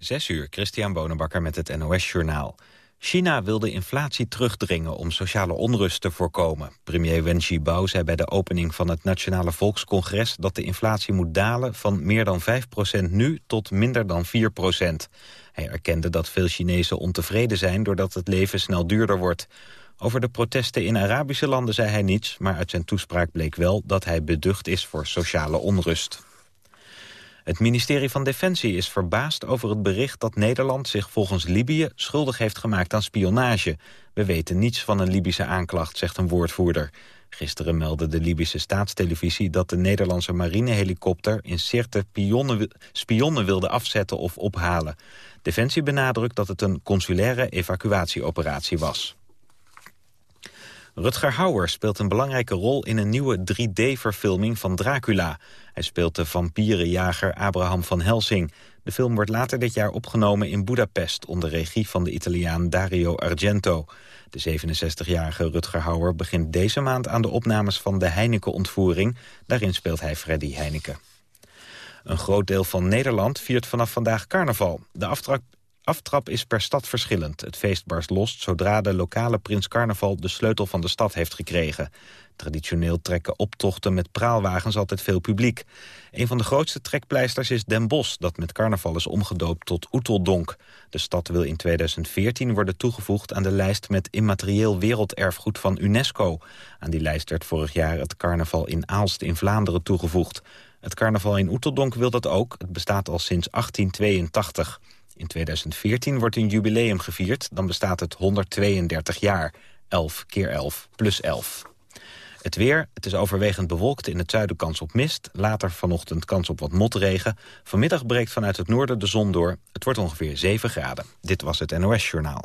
Zes uur, Christian Bonenbakker met het NOS Journaal. China wil de inflatie terugdringen om sociale onrust te voorkomen. Premier Wen Jiabao zei bij de opening van het Nationale Volkscongres... dat de inflatie moet dalen van meer dan 5% nu tot minder dan 4% Hij erkende dat veel Chinezen ontevreden zijn... doordat het leven snel duurder wordt. Over de protesten in Arabische landen zei hij niets... maar uit zijn toespraak bleek wel dat hij beducht is voor sociale onrust. Het ministerie van Defensie is verbaasd over het bericht dat Nederland zich volgens Libië schuldig heeft gemaakt aan spionage. We weten niets van een Libische aanklacht, zegt een woordvoerder. Gisteren meldde de Libische staatstelevisie dat de Nederlandse marinehelikopter in Sirte spionnen wilde afzetten of ophalen. Defensie benadrukt dat het een consulaire evacuatieoperatie was. Rutger Hauer speelt een belangrijke rol in een nieuwe 3D-verfilming van Dracula. Hij speelt de vampierenjager Abraham van Helsing. De film wordt later dit jaar opgenomen in Budapest... onder regie van de Italiaan Dario Argento. De 67-jarige Rutger Hauer begint deze maand aan de opnames van de Heineken-ontvoering. Daarin speelt hij Freddy Heineken. Een groot deel van Nederland viert vanaf vandaag carnaval. De aftrap aftrap is per stad verschillend. Het feest barst los zodra de lokale prins carnaval de sleutel van de stad heeft gekregen. Traditioneel trekken optochten met praalwagens altijd veel publiek. Een van de grootste trekpleisters is Den Bosch... dat met carnaval is omgedoopt tot Oeteldonk. De stad wil in 2014 worden toegevoegd aan de lijst... met immaterieel werelderfgoed van UNESCO. Aan die lijst werd vorig jaar het carnaval in Aalst in Vlaanderen toegevoegd. Het carnaval in Oeteldonk wil dat ook. Het bestaat al sinds 1882. In 2014 wordt een jubileum gevierd, dan bestaat het 132 jaar. 11 keer 11 plus 11. Het weer, het is overwegend bewolkt, in het zuiden kans op mist. Later vanochtend kans op wat motregen. Vanmiddag breekt vanuit het noorden de zon door. Het wordt ongeveer 7 graden. Dit was het NOS Journaal.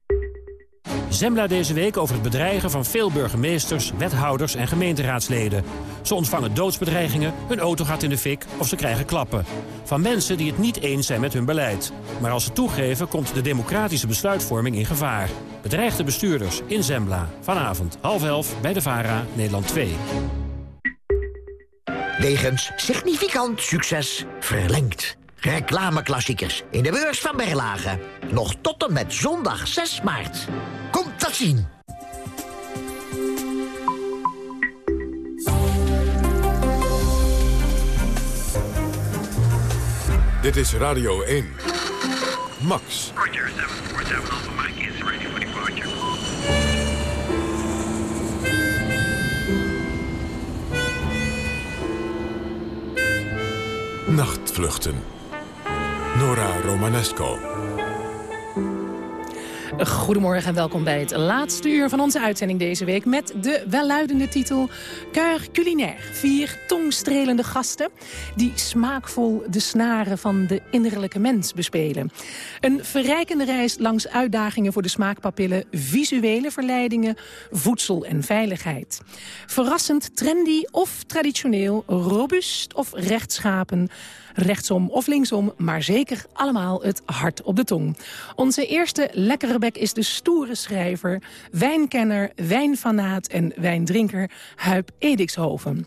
Zembla deze week over het bedreigen van veel burgemeesters, wethouders en gemeenteraadsleden. Ze ontvangen doodsbedreigingen, hun auto gaat in de fik of ze krijgen klappen. Van mensen die het niet eens zijn met hun beleid. Maar als ze toegeven komt de democratische besluitvorming in gevaar. Bedreigde bestuurders in Zembla. Vanavond half elf bij de VARA, Nederland 2. Wegens significant succes verlengd. Reclameklassiekers in de beurs van Berlage. Nog tot en met zondag 6 maart. Komt dat zien! Dit is Radio 1. Max. Roger, 747 Alpha Mike is ready for departure. Nachtvluchten. Nora Romanesco. Goedemorgen en welkom bij het laatste uur van onze uitzending deze week... met de welluidende titel Coeur Culinaire. Vier tongstrelende gasten die smaakvol de snaren van de innerlijke mens bespelen. Een verrijkende reis langs uitdagingen voor de smaakpapillen... visuele verleidingen, voedsel en veiligheid. Verrassend trendy of traditioneel, robuust of rechtschapen rechtsom of linksom, maar zeker allemaal het hart op de tong. Onze eerste lekkere bek is de stoere schrijver, wijnkenner, wijnfanaat en wijndrinker Huip Edikshoven.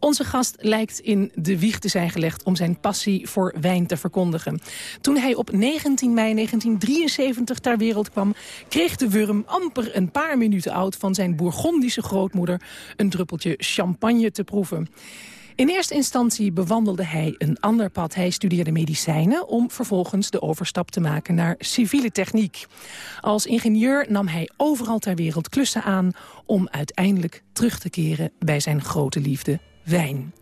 Onze gast lijkt in de wieg te zijn gelegd om zijn passie voor wijn te verkondigen. Toen hij op 19 mei 1973 ter wereld kwam... kreeg de wurm amper een paar minuten oud van zijn Bourgondische grootmoeder... een druppeltje champagne te proeven. In eerste instantie bewandelde hij een ander pad. Hij studeerde medicijnen om vervolgens de overstap te maken naar civiele techniek. Als ingenieur nam hij overal ter wereld klussen aan... om uiteindelijk terug te keren bij zijn grote liefde, wijn.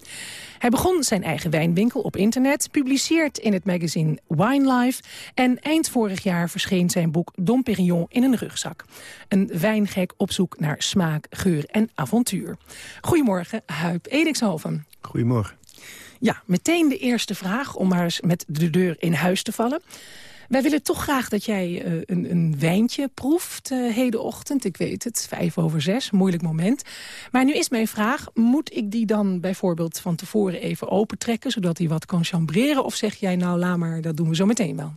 Hij begon zijn eigen wijnwinkel op internet, publiceert in het magazine Wine Life... en eind vorig jaar verscheen zijn boek Dom Perignon in een rugzak. Een wijngek op zoek naar smaak, geur en avontuur. Goedemorgen, Huip Edikshoven. Goedemorgen. Ja, meteen de eerste vraag om maar eens met de deur in huis te vallen. Wij willen toch graag dat jij uh, een, een, wijntje proeft uh, hedenochtend. Ik weet het, vijf over zes, moeilijk moment. Maar nu is mijn vraag, moet ik die dan bijvoorbeeld van tevoren even opentrekken... zodat hij wat kan chambreren? Of zeg jij nou, laat maar, dat doen we zo meteen wel?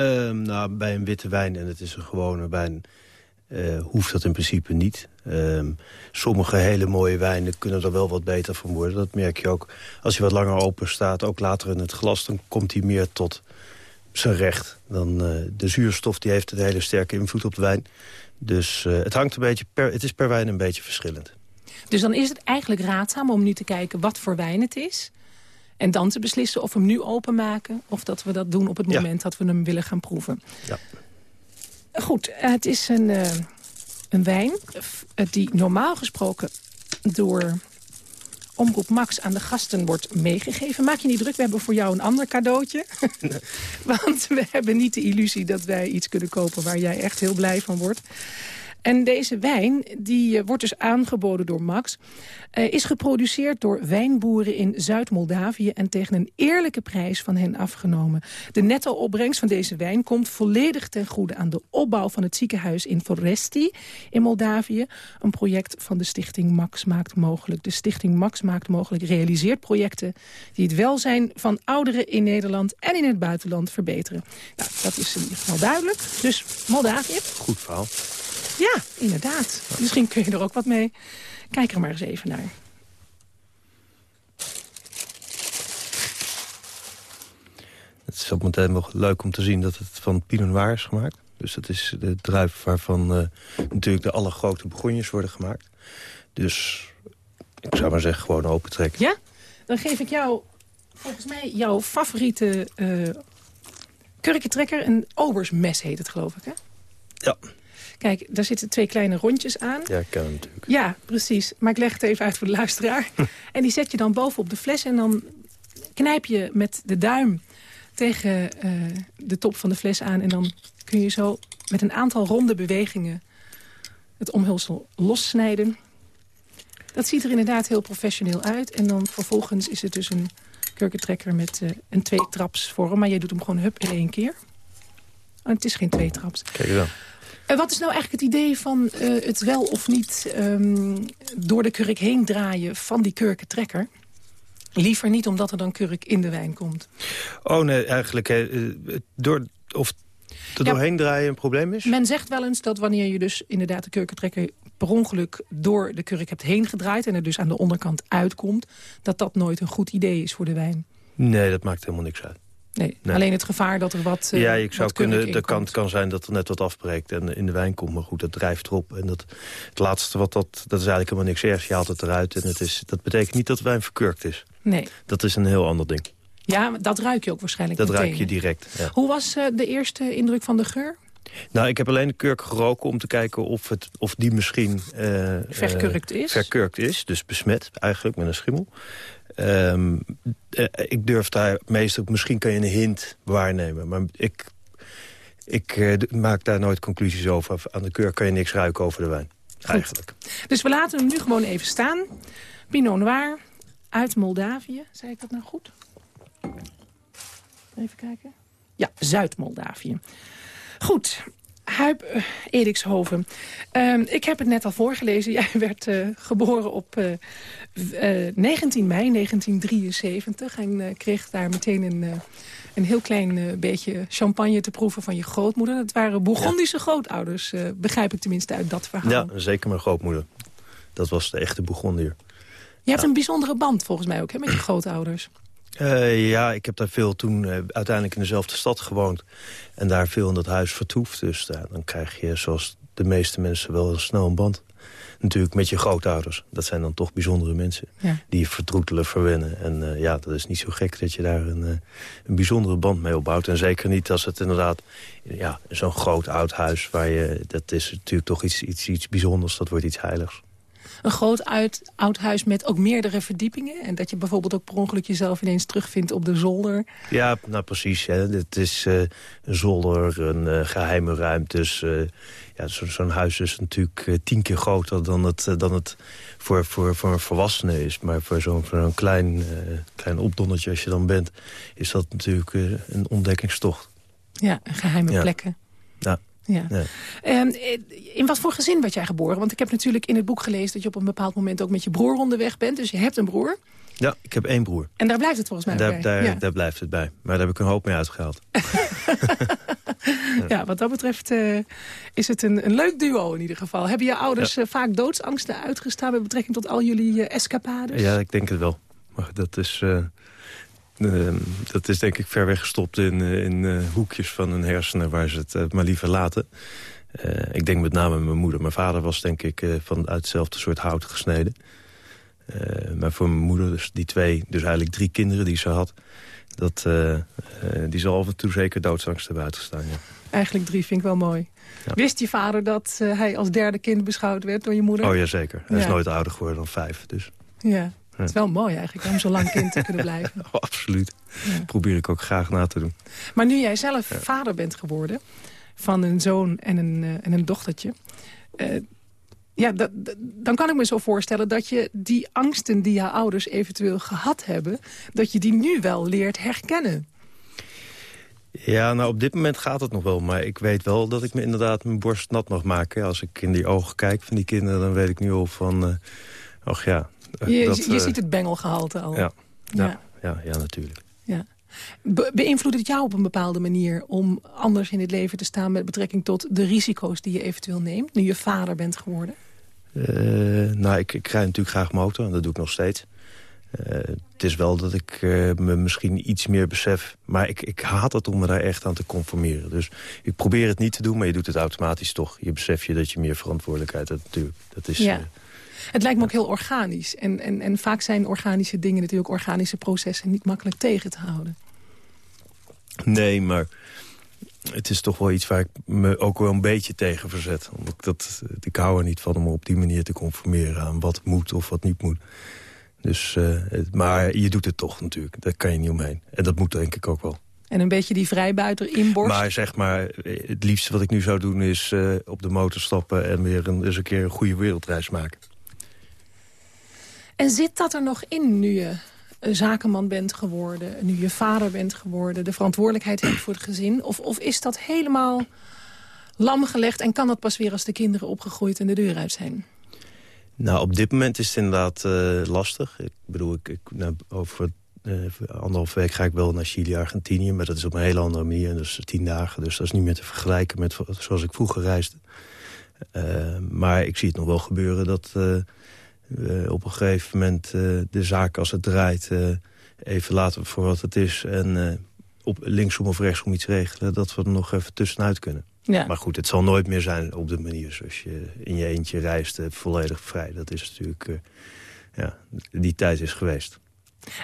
Um, nou, bij een witte wijn, en het is een gewone wijn... Uh, hoeft dat in principe niet. Um, sommige hele mooie wijnen kunnen er wel wat beter van worden. Dat merk je ook als hij wat langer open staat. Ook later in het glas, dan komt hij meer tot zijn recht. Dan, uh, de zuurstof die heeft een hele sterke invloed op de wijn. Dus uh, het, hangt een beetje per, het is per wijn een beetje verschillend. Dus dan is het eigenlijk raadzaam om nu te kijken wat voor wijn het is... En dan te beslissen of we hem nu openmaken... of dat we dat doen op het moment ja. dat we hem willen gaan proeven. Ja. Goed, het is een, uh, een wijn die normaal gesproken door Omroep Max aan de gasten wordt meegegeven. Maak je niet druk, we hebben voor jou een ander cadeautje. Nee. Want we hebben niet de illusie dat wij iets kunnen kopen... waar jij echt heel blij van wordt. En deze wijn die uh, wordt dus aangeboden door Max. Uh, is geproduceerd door wijnboeren in Zuid-Moldavië... en tegen een eerlijke prijs van hen afgenomen. De netto-opbrengst van deze wijn komt volledig ten goede... aan de opbouw van het ziekenhuis in Foresti in Moldavië. Een project van de stichting Max maakt mogelijk. De stichting Max maakt mogelijk realiseert projecten... die het welzijn van ouderen in Nederland en in het buitenland verbeteren. Nou, dat is in ieder geval duidelijk. Dus Moldavië. Goed verhaal. Ja, inderdaad. Misschien kun je er ook wat mee. Kijk er maar eens even naar. Het is ook meteen wel leuk om te zien dat het van Pinot Noir is gemaakt. Dus dat is de druif waarvan uh, natuurlijk de allergrote begonjes worden gemaakt. Dus ik zou maar zeggen gewoon open trekken. Ja? Dan geef ik jou volgens mij jouw favoriete uh, kurkentrekker. Een obersmes heet het geloof ik hè? Ja. Kijk, daar zitten twee kleine rondjes aan. Ja, ik ken hem natuurlijk. Ja, precies. Maar ik leg het even uit voor de luisteraar. en die zet je dan bovenop de fles en dan knijp je met de duim tegen uh, de top van de fles aan. En dan kun je zo met een aantal ronde bewegingen het omhulsel lossnijden. Dat ziet er inderdaad heel professioneel uit. En dan vervolgens is het dus een kurkentrekker met uh, een twee-traps-vorm. Maar je doet hem gewoon hup in één keer. Oh, het is geen twee-traps. Kijk dan. En wat is nou eigenlijk het idee van uh, het wel of niet um, door de kurk heen draaien van die kurkentrekker? Liever niet omdat er dan kurk in de wijn komt. Oh nee, eigenlijk uh, door, of er ja, doorheen draaien een probleem is? Men zegt wel eens dat wanneer je dus inderdaad de kurkentrekker per ongeluk door de kurk hebt heen gedraaid... en er dus aan de onderkant uitkomt, dat dat nooit een goed idee is voor de wijn. Nee, dat maakt helemaal niks uit. Nee, nee, alleen het gevaar dat er wat uh, Ja, ik zou kunnen, de kant kan zijn dat er net wat afbreekt en in de wijn komt. Maar goed, dat drijft erop. En dat, het laatste, wat dat, dat is eigenlijk helemaal niks ergs. Je haalt het eruit en het is, dat betekent niet dat wijn verkurkt is. Nee. Dat is een heel ander ding. Ja, dat ruik je ook waarschijnlijk Dat meteen, ruik je direct, ja. Hoe was uh, de eerste indruk van de geur? Nou, ik heb alleen de kurk geroken om te kijken of, het, of die misschien... Uh, verkurkt is? Verkurkt is, dus besmet eigenlijk met een schimmel. Um, ik durf daar meestal... Misschien kan je een hint waarnemen. Maar ik, ik uh, maak daar nooit conclusies over. Aan de keur kan je niks ruiken over de wijn. Goed. Eigenlijk. Dus we laten hem nu gewoon even staan. Pinot Noir uit Moldavië. Zei ik dat nou goed? Even kijken. Ja, Zuid-Moldavië. Goed, Huip uh, Erikshoven. Uh, ik heb het net al voorgelezen. Jij werd uh, geboren op uh, 19 mei 1973. En kreeg daar meteen een, een heel klein beetje champagne te proeven van je grootmoeder. Het waren Bourgondische ja. grootouders, begrijp ik tenminste uit dat verhaal. Ja, zeker mijn grootmoeder. Dat was de echte Bourgondier. Je hebt een bijzondere band volgens mij ook hè, met je grootouders. Uh, ja, ik heb daar veel toen uh, uiteindelijk in dezelfde stad gewoond. En daar veel in dat huis vertoefd. Dus uh, dan krijg je, zoals de meeste mensen, wel heel snel een band. Natuurlijk met je grootouders. Dat zijn dan toch bijzondere mensen. Ja. Die je vertroetelen, verwennen. En ja, dat is niet zo gek dat je daar een, een bijzondere band mee opbouwt. En zeker niet als het inderdaad ja, zo'n groot oud huis... waar je, dat is natuurlijk toch iets, iets, iets bijzonders. Dat wordt iets heiligs een groot uit, oud huis met ook meerdere verdiepingen. En dat je bijvoorbeeld ook per ongeluk jezelf ineens terugvindt op de zolder. Ja, nou precies. Hè. Het is uh, een zolder, een uh, geheime ruimtes. Uh, ja, Zo'n zo huis is natuurlijk tien keer groter dan het, dan het voor, voor, voor een volwassene is. Maar voor zo'n zo klein, klein opdonnetje als je dan bent... is dat natuurlijk een ontdekkingstocht. Ja, geheime Ja. plekken. Ja. Ja. Ja. En eh, in wat voor gezin werd jij geboren? Want ik heb natuurlijk in het boek gelezen... dat je op een bepaald moment ook met je broer onderweg bent. Dus je hebt een broer. Ja, ik heb één broer. En daar blijft het volgens mij daar, bij. daar, ja. daar blijft het bij. Maar daar heb ik een hoop mee uitgehaald. Ja, wat dat betreft eh, is het een, een leuk duo in ieder geval. Hebben je ouders eh, vaak doodsangsten uitgestaan... met betrekking tot al jullie escapades? Ja, ik denk het wel. Maar dat is, eh, ehm, dat is denk ik ver weggestopt in, eh, in eh, hoekjes van hun hersenen... waar ze het eh, maar liever laten. Ik denk met name mijn moeder. Mijn vader was denk ik van uit hetzelfde soort hout gesneden. Maar voor mijn moeder, dus die twee, dus eigenlijk drie kinderen die ze had... Dat, die zal af en toe zeker doodsangst hebben uitgestaan, ja. Eigenlijk drie vind ik wel mooi. Ja. Wist je vader dat hij als derde kind beschouwd werd door je moeder? Oh ja, zeker. Hij is nooit ouder geworden dan vijf, dus Ja, het is wel mooi eigenlijk om zo lang kind te kunnen blijven. oh, absoluut. Ja. Probeer ik ook graag na te doen. Maar nu jij zelf vader bent geworden van een zoon en een, eh, en een dochtertje... eh, ja, dat- dat- dan kan ik me zo voorstellen dat je die angsten die jouw ouders eventueel gehad hebben... dat je die nu wel leert herkennen. Ja, nou op dit moment gaat het nog wel. Maar ik weet wel dat ik me inderdaad mijn borst nat mag maken. Als ik in die ogen kijk van die kinderen, dan weet ik nu al van... eh ach ja. Eh, Je, dat, je eh, ziet het bengelgehalte al. Ja, Ja. ja, ja, natuurlijk. Ja. Be beïnvloedt het jou op een bepaalde manier om anders in het leven te staan... met betrekking tot de risico's die je eventueel neemt... nu je vader bent geworden? Eh, nou, ik, ik rij natuurlijk graag motor en dat doe ik nog steeds. Eh, het is wel dat ik eh, me misschien iets meer besef. Maar ik, ik haat het om me daar echt aan te conformeren. Dus ik probeer het niet te doen, maar je doet het automatisch toch. Je beseft je dat je meer verantwoordelijkheid hebt natuurlijk. Dat is, Ja. Het lijkt me ook heel organisch. En, en, en vaak zijn organische dingen natuurlijk organische processen... niet makkelijk tegen te houden. Nee, maar het is toch wel iets waar ik me ook wel een beetje tegen verzet. Omdat ik, dat, ik hou er niet van om me op die manier te conformeren aan wat moet of wat niet moet. Dus, eh, het- maar je doet het toch natuurlijk. Daar kan je niet omheen. En dat moet denk ik ook wel. En een beetje die vrijbuiter inborst. Maar zeg maar, het liefste wat ik nu zou doen is eh, op de motor stappen... en weer een, eens een keer een goede wereldreis maken. En zit dat er nog in nu je een zakenman bent geworden... nu je vader bent geworden, de verantwoordelijkheid hebt voor het gezin? Of, of is dat helemaal lam gelegd en kan dat pas weer als de kinderen opgegroeid en de deur uit zijn? Nou, op dit moment is het inderdaad eh, lastig. Ik bedoel, ik, ik, nou, over eh, anderhalf week ga ik wel naar Chili, Argentinië... maar dat is op een hele andere manier, dus tien dagen. Dus dat is niet meer te vergelijken met zoals ik vroeger reisde. Eh, maar ik zie het nog wel gebeuren dat eh, op een gegeven moment... eh, de zaak als het draait eh, even laten voor wat het is... en op linksom of rechtsom iets regelen... dat we er nog even tussenuit kunnen. Ja. Maar goed, het zal nooit meer zijn op de manier zoals je in je eentje reist, volledig vrij. Dat is natuurlijk, ja, die tijd is geweest.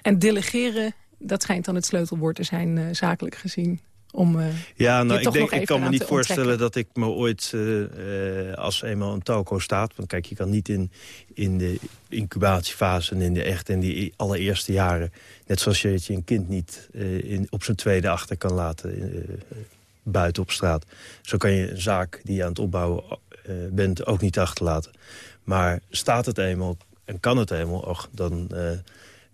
En delegeren, dat schijnt dan het sleutelwoord te zijn, zakelijk gezien. Om, eh, Ja, nou, ik, denk, ik kan me niet te voorstellen dat ik me ooit, eh, eh, als eenmaal een toko staat... want kijk, je kan niet in, in de incubatiefase en in de echt in die allereerste jaren... net zoals je je een kind niet in, op zijn tweede achter kan laten... buiten op straat. Zo kan je een zaak die je aan het opbouwen bent ook niet achterlaten. Maar staat het eenmaal en kan het eenmaal... Och, dan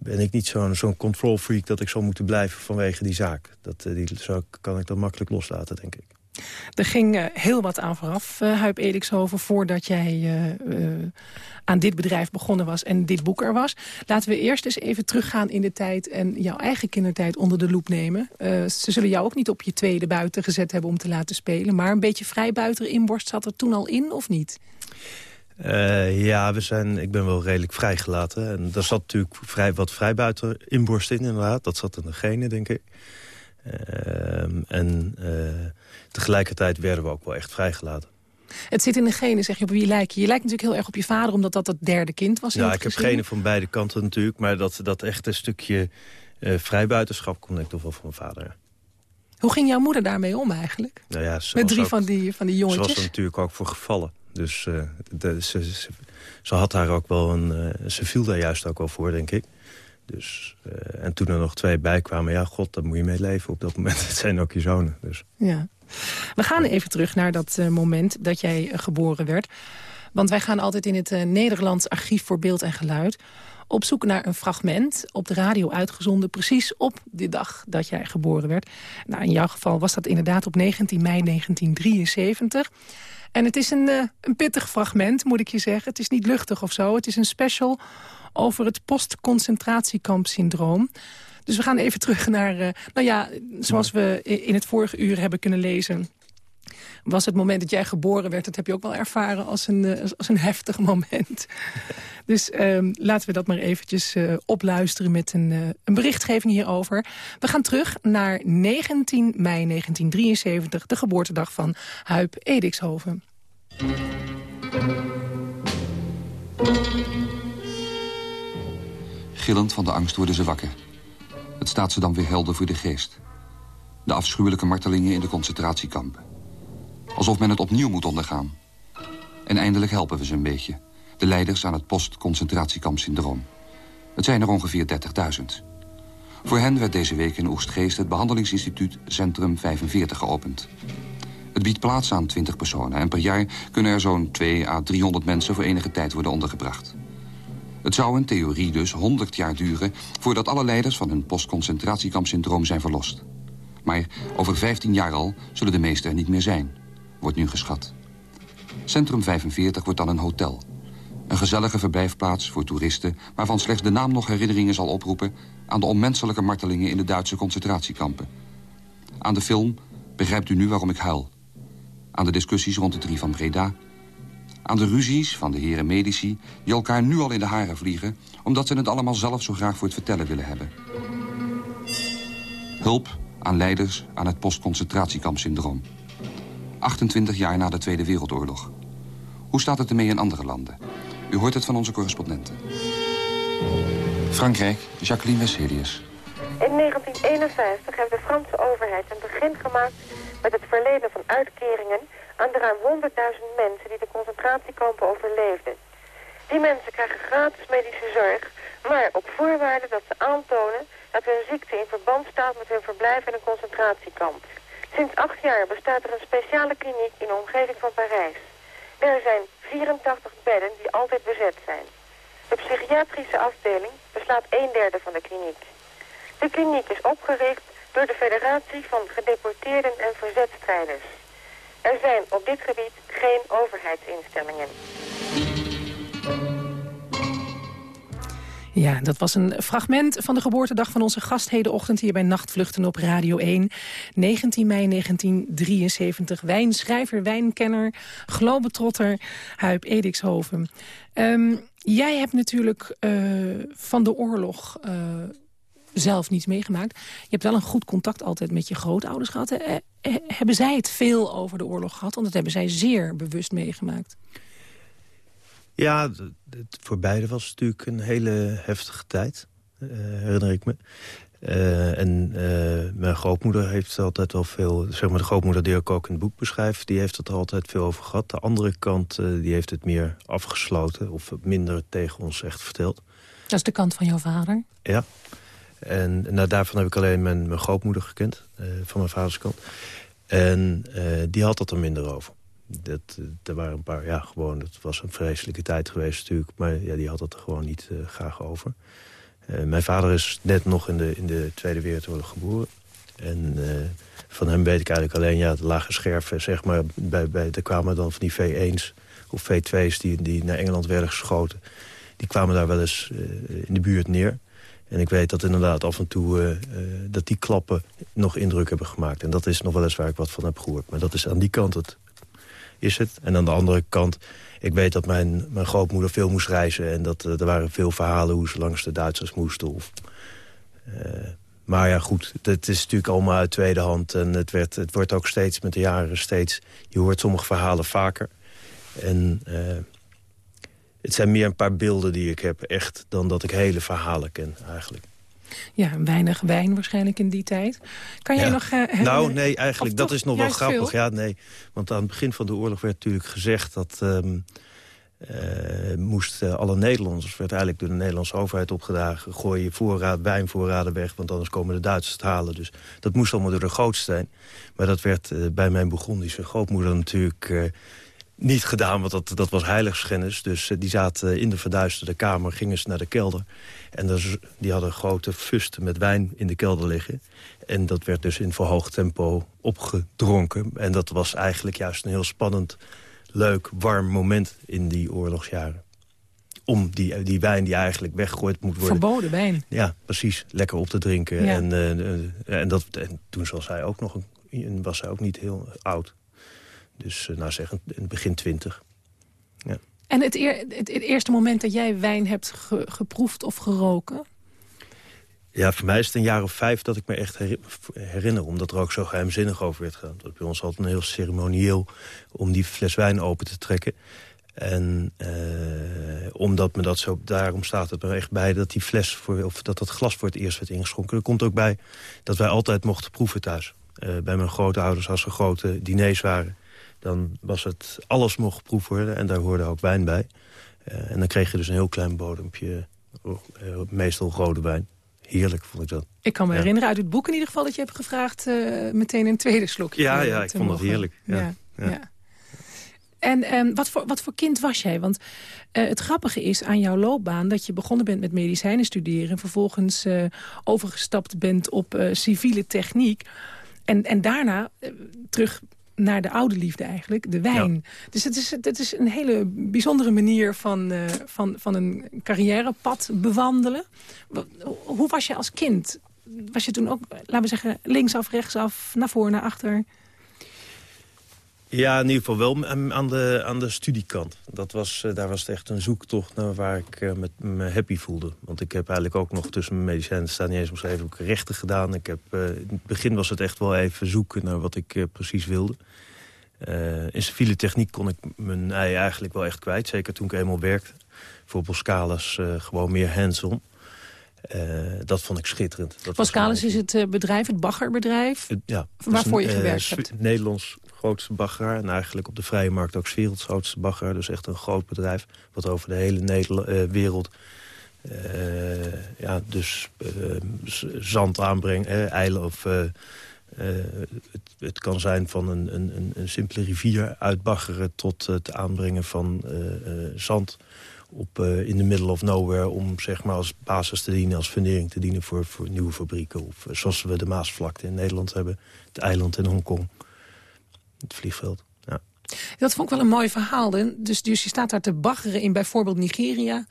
ben ik niet zo'n zo'n control freak dat ik zou moeten blijven vanwege die zaak. Dat, eh, die zou, kan ik dan makkelijk loslaten, denk ik. Er ging eh, heel wat aan vooraf, uh, Huip Edikshoven... voordat jij aan dit bedrijf begonnen was en dit boek er was. Laten we eerst eens even teruggaan in de tijd... en jouw eigen kindertijd onder de loep nemen. Ze zullen jou ook niet op je tweede buiten gezet hebben om te laten spelen... maar een beetje vrijbuiter inborst zat er toen al in, of niet? Uh, ja, we zijn, ik ben wel redelijk vrijgelaten. En daar zat natuurlijk vrij, wat vrijbuiter inborst in, inderdaad. Dat zat in de genen, denk ik. Uh, en uh, tegelijkertijd werden we ook wel echt vrijgelaten. Het zit in de genen, zeg je, op wie lijk je? Je lijkt natuurlijk heel erg op je vader, omdat dat het derde kind was. Ja, ik heb genen van beide kanten natuurlijk. Maar dat, dat echte stukje uh, vrijbuiterschap komt ik toch wel van mijn vader. Ja. Hoe ging jouw moeder daarmee om eigenlijk? Nou ja, Met drie ook, van, die, van die jongetjes? Ze was er natuurlijk ook voor gevallen. Dus de, ze, had daar ook wel een... Uh, ze viel daar juist ook wel voor, denk ik. Dus, uh, en toen er nog twee bij kwamen, ja, god, daar moet je mee leven op dat moment. Het zijn ook je zonen. Dus. Ja. We gaan even terug naar dat moment dat jij geboren werd. Want wij gaan altijd in het uh, Nederlands Archief voor Beeld en Geluid... op zoek naar een fragment, op de radio uitgezonden... precies op de dag dat jij geboren werd. Nou, in jouw geval was dat inderdaad op 19 mei 1973... En het is een, uh, een pittig fragment, moet ik je zeggen. Het is niet luchtig of zo. Het is een special over het postconcentratiekamp-syndroom. Dus we gaan even terug naar, uh, nou ja, zoals we in het vorige uur hebben kunnen lezen was het moment dat jij geboren werd... dat heb je ook wel ervaren als een, uh, als een heftig moment. dus um, laten we dat maar eventjes uh, opluisteren met een, uh, een berichtgeving hierover. We gaan terug naar 19 mei 1973, de geboortedag van Huip Edixhoven. Gillend van de angst worden ze wakker. Het staat ze dan weer helder voor de geest. De afschuwelijke martelingen in de concentratiekampen. Alsof men het opnieuw moet ondergaan. En eindelijk helpen we ze een beetje. De leiders aan het post-concentratiekamp-syndroom. Het zijn er ongeveer 30.000. Voor hen werd deze week in Oostgeest het behandelingsinstituut Centrum 45 geopend. Het biedt plaats aan 20 personen en per jaar kunnen er zo'n 2 à 300 mensen voor enige tijd worden ondergebracht. Het zou in theorie dus 100 jaar duren voordat alle leiders van hun postconcentratiekampsyndroom zijn verlost. Maar over 15 jaar al zullen de meesten er niet meer zijn, wordt nu geschat. Centrum 45 wordt dan een hotel. Een gezellige verblijfplaats voor toeristen... waarvan slechts de naam nog herinneringen zal oproepen... aan de onmenselijke martelingen in de Duitse concentratiekampen. Aan de film begrijpt u nu waarom ik huil. Aan de discussies rond de drie van Breda aan de ruzies van de heren medici... die elkaar nu al in de haren vliegen... omdat ze het allemaal zelf zo graag voor het vertellen willen hebben. Hulp aan leiders aan het postconcentratiekampsyndroom. 28 jaar na de Tweede Wereldoorlog. Hoe staat het ermee in andere landen? U hoort het van onze correspondenten. Frankrijk, Jacqueline Wesselius. In 1951 heeft de Franse overheid een begin gemaakt met het verlenen van uitkeringen aan de ruim 100.000 mensen die de concentratiekampen overleefden. Die mensen krijgen gratis medische zorg, maar op voorwaarde dat ze aantonen dat hun ziekte in verband staat met hun verblijf in een concentratiekamp. Sinds acht jaar bestaat er een speciale kliniek in de omgeving van Parijs. Er zijn 84 bedden die altijd bezet zijn. De psychiatrische afdeling beslaat een derde van de kliniek. De kliniek is opgericht door de Federatie van Gedeporteerden en Verzetstrijders. Er zijn op dit gebied geen overheidsinstellingen. Ja, dat was een fragment van de geboortedag van onze gast hedenochtend hier bij Nachtvluchten op Radio 1. 19 mei 1973. Wijnschrijver, wijnkenner, globetrotter, Huip Edixhoven. Um, jij hebt natuurlijk uh, van de oorlog uh, zelf niets meegemaakt. Je hebt wel een goed contact altijd met je grootouders gehad. Eh, eh, hebben zij het veel over de oorlog gehad? Want dat hebben zij zeer bewust meegemaakt. Ja, het, voor beide was het natuurlijk een hele heftige tijd. Uh, herinner ik me. Uh, en uh, mijn grootmoeder heeft altijd wel veel... zeg maar de grootmoeder die ik ook in het boek beschrijf... die heeft het er altijd veel over gehad. De andere kant die heeft het meer afgesloten... of minder tegen ons echt verteld. Dat is de kant van jouw vader? Ja. En nou, daarvan heb ik alleen mijn, mijn grootmoeder gekend, van mijn vaders kant. En die had het er minder over. Dat, uh, er waren een paar, ja, gewoon, het was een vreselijke tijd geweest natuurlijk. Maar ja, die had het er gewoon niet graag over. mijn vader is net nog in de, in de Tweede Wereldoorlog geboren. En van hem weet ik eigenlijk alleen, ja, de lage scherven, zeg maar. Bij, bij, er kwamen dan van die V1's of V2's die, die naar Engeland werden geschoten. Die kwamen daar wel eens in de buurt neer. En ik weet dat inderdaad af en toe dat die klappen nog indruk hebben gemaakt. En dat is nog wel eens waar ik wat van heb gehoord. Maar dat is aan die kant het, is het. En aan de andere kant, ik weet dat mijn, mijn grootmoeder veel moest reizen. En dat uh, er waren veel verhalen hoe ze langs de Duitsers moesten. Of, maar ja, goed, het is natuurlijk allemaal uit tweede hand. En het, werd, het wordt ook steeds met de jaren steeds... Je hoort sommige verhalen vaker. En het zijn meer een paar beelden die ik heb, echt, dan dat ik hele verhalen ken eigenlijk. Ja, weinig wijn waarschijnlijk in die tijd. Kan jij nog... Uh, nou, nee, eigenlijk, dat is nog wel grappig. Ja, nee, want aan het begin van de oorlog werd natuurlijk gezegd... dat um, uh, moest uh, alle Nederlanders, werd eigenlijk door de Nederlandse overheid opgedragen... gooi je voorraad, wijnvoorraden weg, want anders komen de Duitsers het halen. Dus dat moest allemaal door de grootste zijn. Maar dat werd bij mijn Burgondische grootmoeder natuurlijk niet gedaan, want dat, dat was heiligschennis. Dus die zaten in de verduisterde kamer, gingen ze naar de kelder. En dus, die hadden grote fusten met wijn in de kelder liggen. En dat werd dus in verhoogd tempo opgedronken. En dat was eigenlijk juist een heel spannend, leuk, warm moment in die oorlogsjaren om die, die wijn die eigenlijk weggegooid moet worden... Verboden wijn. Ja, precies. Lekker op te drinken. En, uh, en, dat, en toen was zij ook nog een, was zij ook niet heel oud. Dus uh, nou zeg, in begin twintig. Ja. En het, eer, het, eerste moment dat jij wijn hebt geproefd of geroken? Ja, voor mij is het een jaar of vijf dat ik me echt herinner. Omdat er ook zo geheimzinnig over werd gedaan. Dat bij ons altijd een heel ceremonieel om die fles wijn open te trekken. En uh, omdat me dat zo, daarom staat het er echt bij dat die fles voor, of dat dat glas voor het eerst werd ingeschonken. Er komt ook bij dat wij altijd mochten proeven thuis. Uh, bij mijn grootouders, als er grote diners waren, dan was het alles mocht geproefd worden en daar hoorde ook wijn bij. Uh, en dan kreeg je dus een heel klein bodempje, meestal rode wijn. Heerlijk vond ik dat. Ik kan me herinneren uit het boek in ieder geval dat je hebt gevraagd meteen een tweede slokje. Ja, ja ik vond het heerlijk. ja. ja. En um, wat, voor, wat voor kind was jij? Want het grappige is aan jouw loopbaan... dat je begonnen bent met medicijnen studeren... en vervolgens overgestapt bent op civiele techniek. En, en daarna terug naar de oude liefde eigenlijk, de wijn. Dus het is, het is een hele bijzondere manier van, van, van een carrièrepad bewandelen. Hoe was je als kind? Was je toen ook, laten we zeggen, linksaf, rechtsaf, naar voor, naar achter... Ja, in ieder geval wel aan de, aan de studiekant. Dat was, eh, daar was het echt een zoektocht naar waar ik uh, me happy voelde. Want ik heb eigenlijk ook nog tussen mijn medicijnen... staan niet eens omschreven, ook rechten gedaan. Ik heb, uh, in het begin was het echt wel even zoeken naar wat ik precies wilde. in civiele techniek kon ik mijn ei eigenlijk wel echt kwijt. Zeker toen ik eenmaal werkte. Voor Boskalis gewoon meer hands-on. dat vond ik schitterend. Dat Boskalis is het bedrijf, het baggerbedrijf... ja, waarvoor je gewerkt hebt? Nederlands grootste bagger. En eigenlijk op de vrije markt ook werelds grootste bagger. Dus echt een groot bedrijf wat over de hele uh, wereld... Uh, ja, dus uh, zand aanbrengt, eilen of... Het, het, kan zijn van een, een, een simpele rivier uitbaggeren... tot het aanbrengen van zand op, in de middle of nowhere... om zeg maar als basis te dienen, als fundering te dienen voor, voor nieuwe fabrieken. Of zoals we de Maasvlakte in Nederland hebben, het eiland in Hongkong het vliegveld. Ja. Dat vond ik wel een mooi verhaal. Dus, dus je staat daar te baggeren in bijvoorbeeld Nigeria.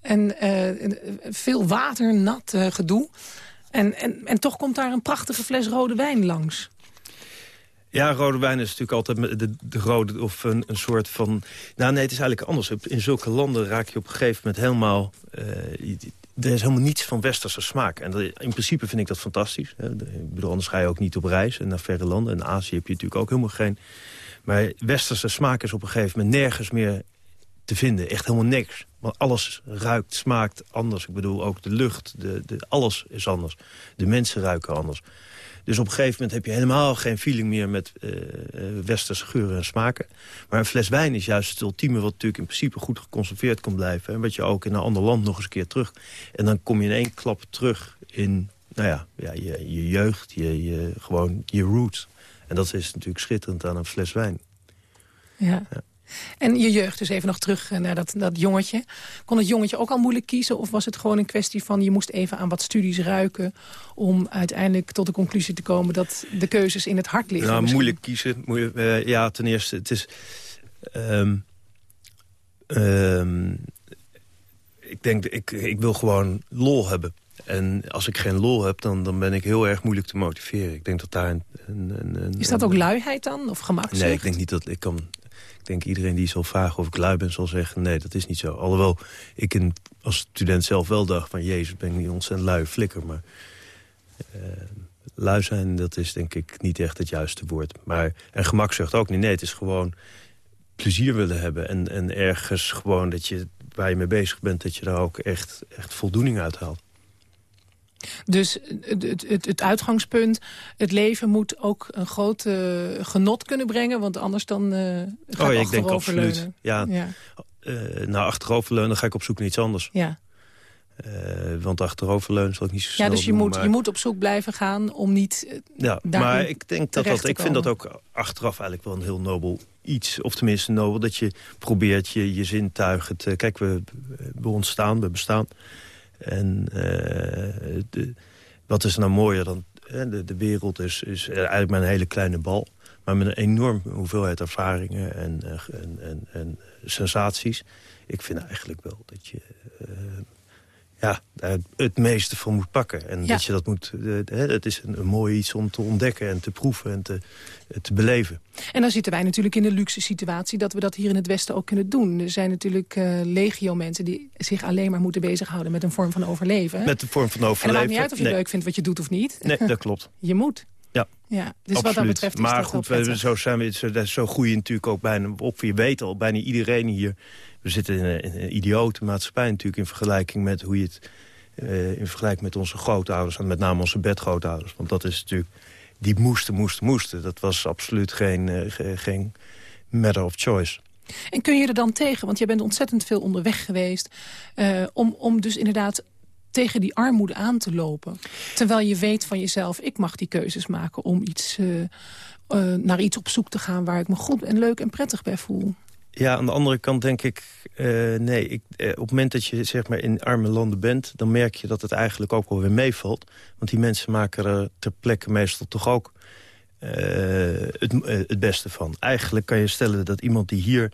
En uh, veel water, nat uh, gedoe. En, en, en toch komt daar een prachtige fles rode wijn langs. Ja, rode wijn is natuurlijk altijd de, de rode of een, een soort van... Nou nee, het is eigenlijk anders. In zulke landen raak je op een gegeven moment helemaal... Uh, er is helemaal niets van westerse smaak. En in principe vind ik dat fantastisch. Hè. Ik bedoel, anders ga je ook niet op reis en naar verre landen. In Azië heb je natuurlijk ook helemaal geen... Maar westerse smaak is op een gegeven moment nergens meer te vinden. Echt helemaal niks. Want alles ruikt, smaakt anders. Ik bedoel, ook de lucht, de, de, alles is anders. De mensen ruiken anders. Dus op een gegeven moment heb je helemaal geen feeling meer met uh, westerse geuren en smaken. Maar een fles wijn is juist het ultieme wat natuurlijk in principe goed geconserveerd kan blijven. En wat je ook in een ander land nog eens een keer terug. En dan kom je in één klap terug in nou ja, ja, je, je jeugd, je, je, gewoon je roots. En dat is natuurlijk schitterend aan een fles wijn. ja. ja. En je jeugd, dus even nog terug naar dat, dat jongetje. Kon het jongetje ook al moeilijk kiezen? Of was het gewoon een kwestie van je moest even aan wat studies ruiken... om uiteindelijk tot de conclusie te komen dat de keuzes in het hart liggen? Nou, moeilijk kiezen. Moeilijk, uh, ja, ten eerste, het is... Um, um, ik denk, ik, ik wil gewoon lol hebben. En als ik geen lol heb, dan, dan ben ik heel erg moeilijk te motiveren. Ik denk dat daar een... een, een is dat ook luiheid dan? Of gemakzucht? Nee, ik denk niet dat ik kan denk iedereen die zal vragen of ik lui ben, zal zeggen... nee, dat is niet zo. Alhoewel ik in, als student zelf wel dacht van... jezus, ben ik niet ontzettend lui flikker. Maar uh, lui zijn, dat is denk ik niet echt het juiste woord. Maar, en gemakzucht ook niet. Nee, het is gewoon plezier willen hebben. En, en ergens gewoon dat je, waar je mee bezig bent... dat je daar ook echt, echt voldoening uit haalt. Dus het, het, het, uitgangspunt, het leven moet ook een groot genot kunnen brengen. Want anders dan uh, ga oh, ja, ik denk absoluut. Ja, ja. Uh, nou, achteroverleunen ga ik op zoek naar iets anders. Ja. want achteroverleunen zal ik niet zo snel Ja, dus je, doen, moet, maar- je moet op zoek blijven gaan om niet eh, Ja, maar ik denk dat dat, ik vind dat ook achteraf eigenlijk wel een heel nobel iets. Of tenminste nobel, dat je probeert je, je zintuigen te... Kijk, we, we ontstaan, we bestaan. En eh, wat is nou mooier dan... de, de wereld is, is eigenlijk maar een hele kleine bal. Maar met een enorme hoeveelheid ervaringen en, eh, en, en, en sensaties. Ik vind eigenlijk wel dat je... eh, ja, daar het meeste van moet pakken. En Ja. dat je dat moet... eh, het is een, een mooi iets om te ontdekken en te proeven en te, te beleven. En dan zitten wij natuurlijk in de luxe situatie... dat we dat hier in het Westen ook kunnen doen. Er zijn natuurlijk eh, legio mensen die zich alleen maar moeten bezighouden... met een vorm van overleven. Met de vorm van en overleven. het maakt niet uit of je nee, leuk vindt wat je doet of niet. Nee, dat klopt. je moet. Ja. Ja, dus wat dat Absoluut. betreft is maar dat goed, we, zo, zijn we, zo, zo groeien natuurlijk ook bijna op. Je weet al, bijna iedereen hier... We zitten in een, in idiote maatschappij natuurlijk... in vergelijking met hoe je het... eh, in vergelijking met onze grootouders... en met name onze bedgrootouders. Want dat is natuurlijk... Die moesten, moesten, moesten. Dat was absoluut geen, eh, ge- geen matter of choice. En kun je er dan tegen, want jij bent ontzettend veel onderweg geweest... eh, om, om dus inderdaad tegen die armoede aan te lopen. Terwijl je weet van jezelf, ik mag die keuzes maken... om iets, naar iets op zoek te gaan waar ik me goed en leuk en prettig bij voel. Ja, aan de andere kant denk ik... eh, nee, ik, eh, op het moment dat je zeg maar, in arme landen bent... dan merk je dat het eigenlijk ook wel weer meevalt. Want die mensen maken er ter plekke meestal toch ook eh, het, het beste van. Eigenlijk kan je stellen dat iemand die hier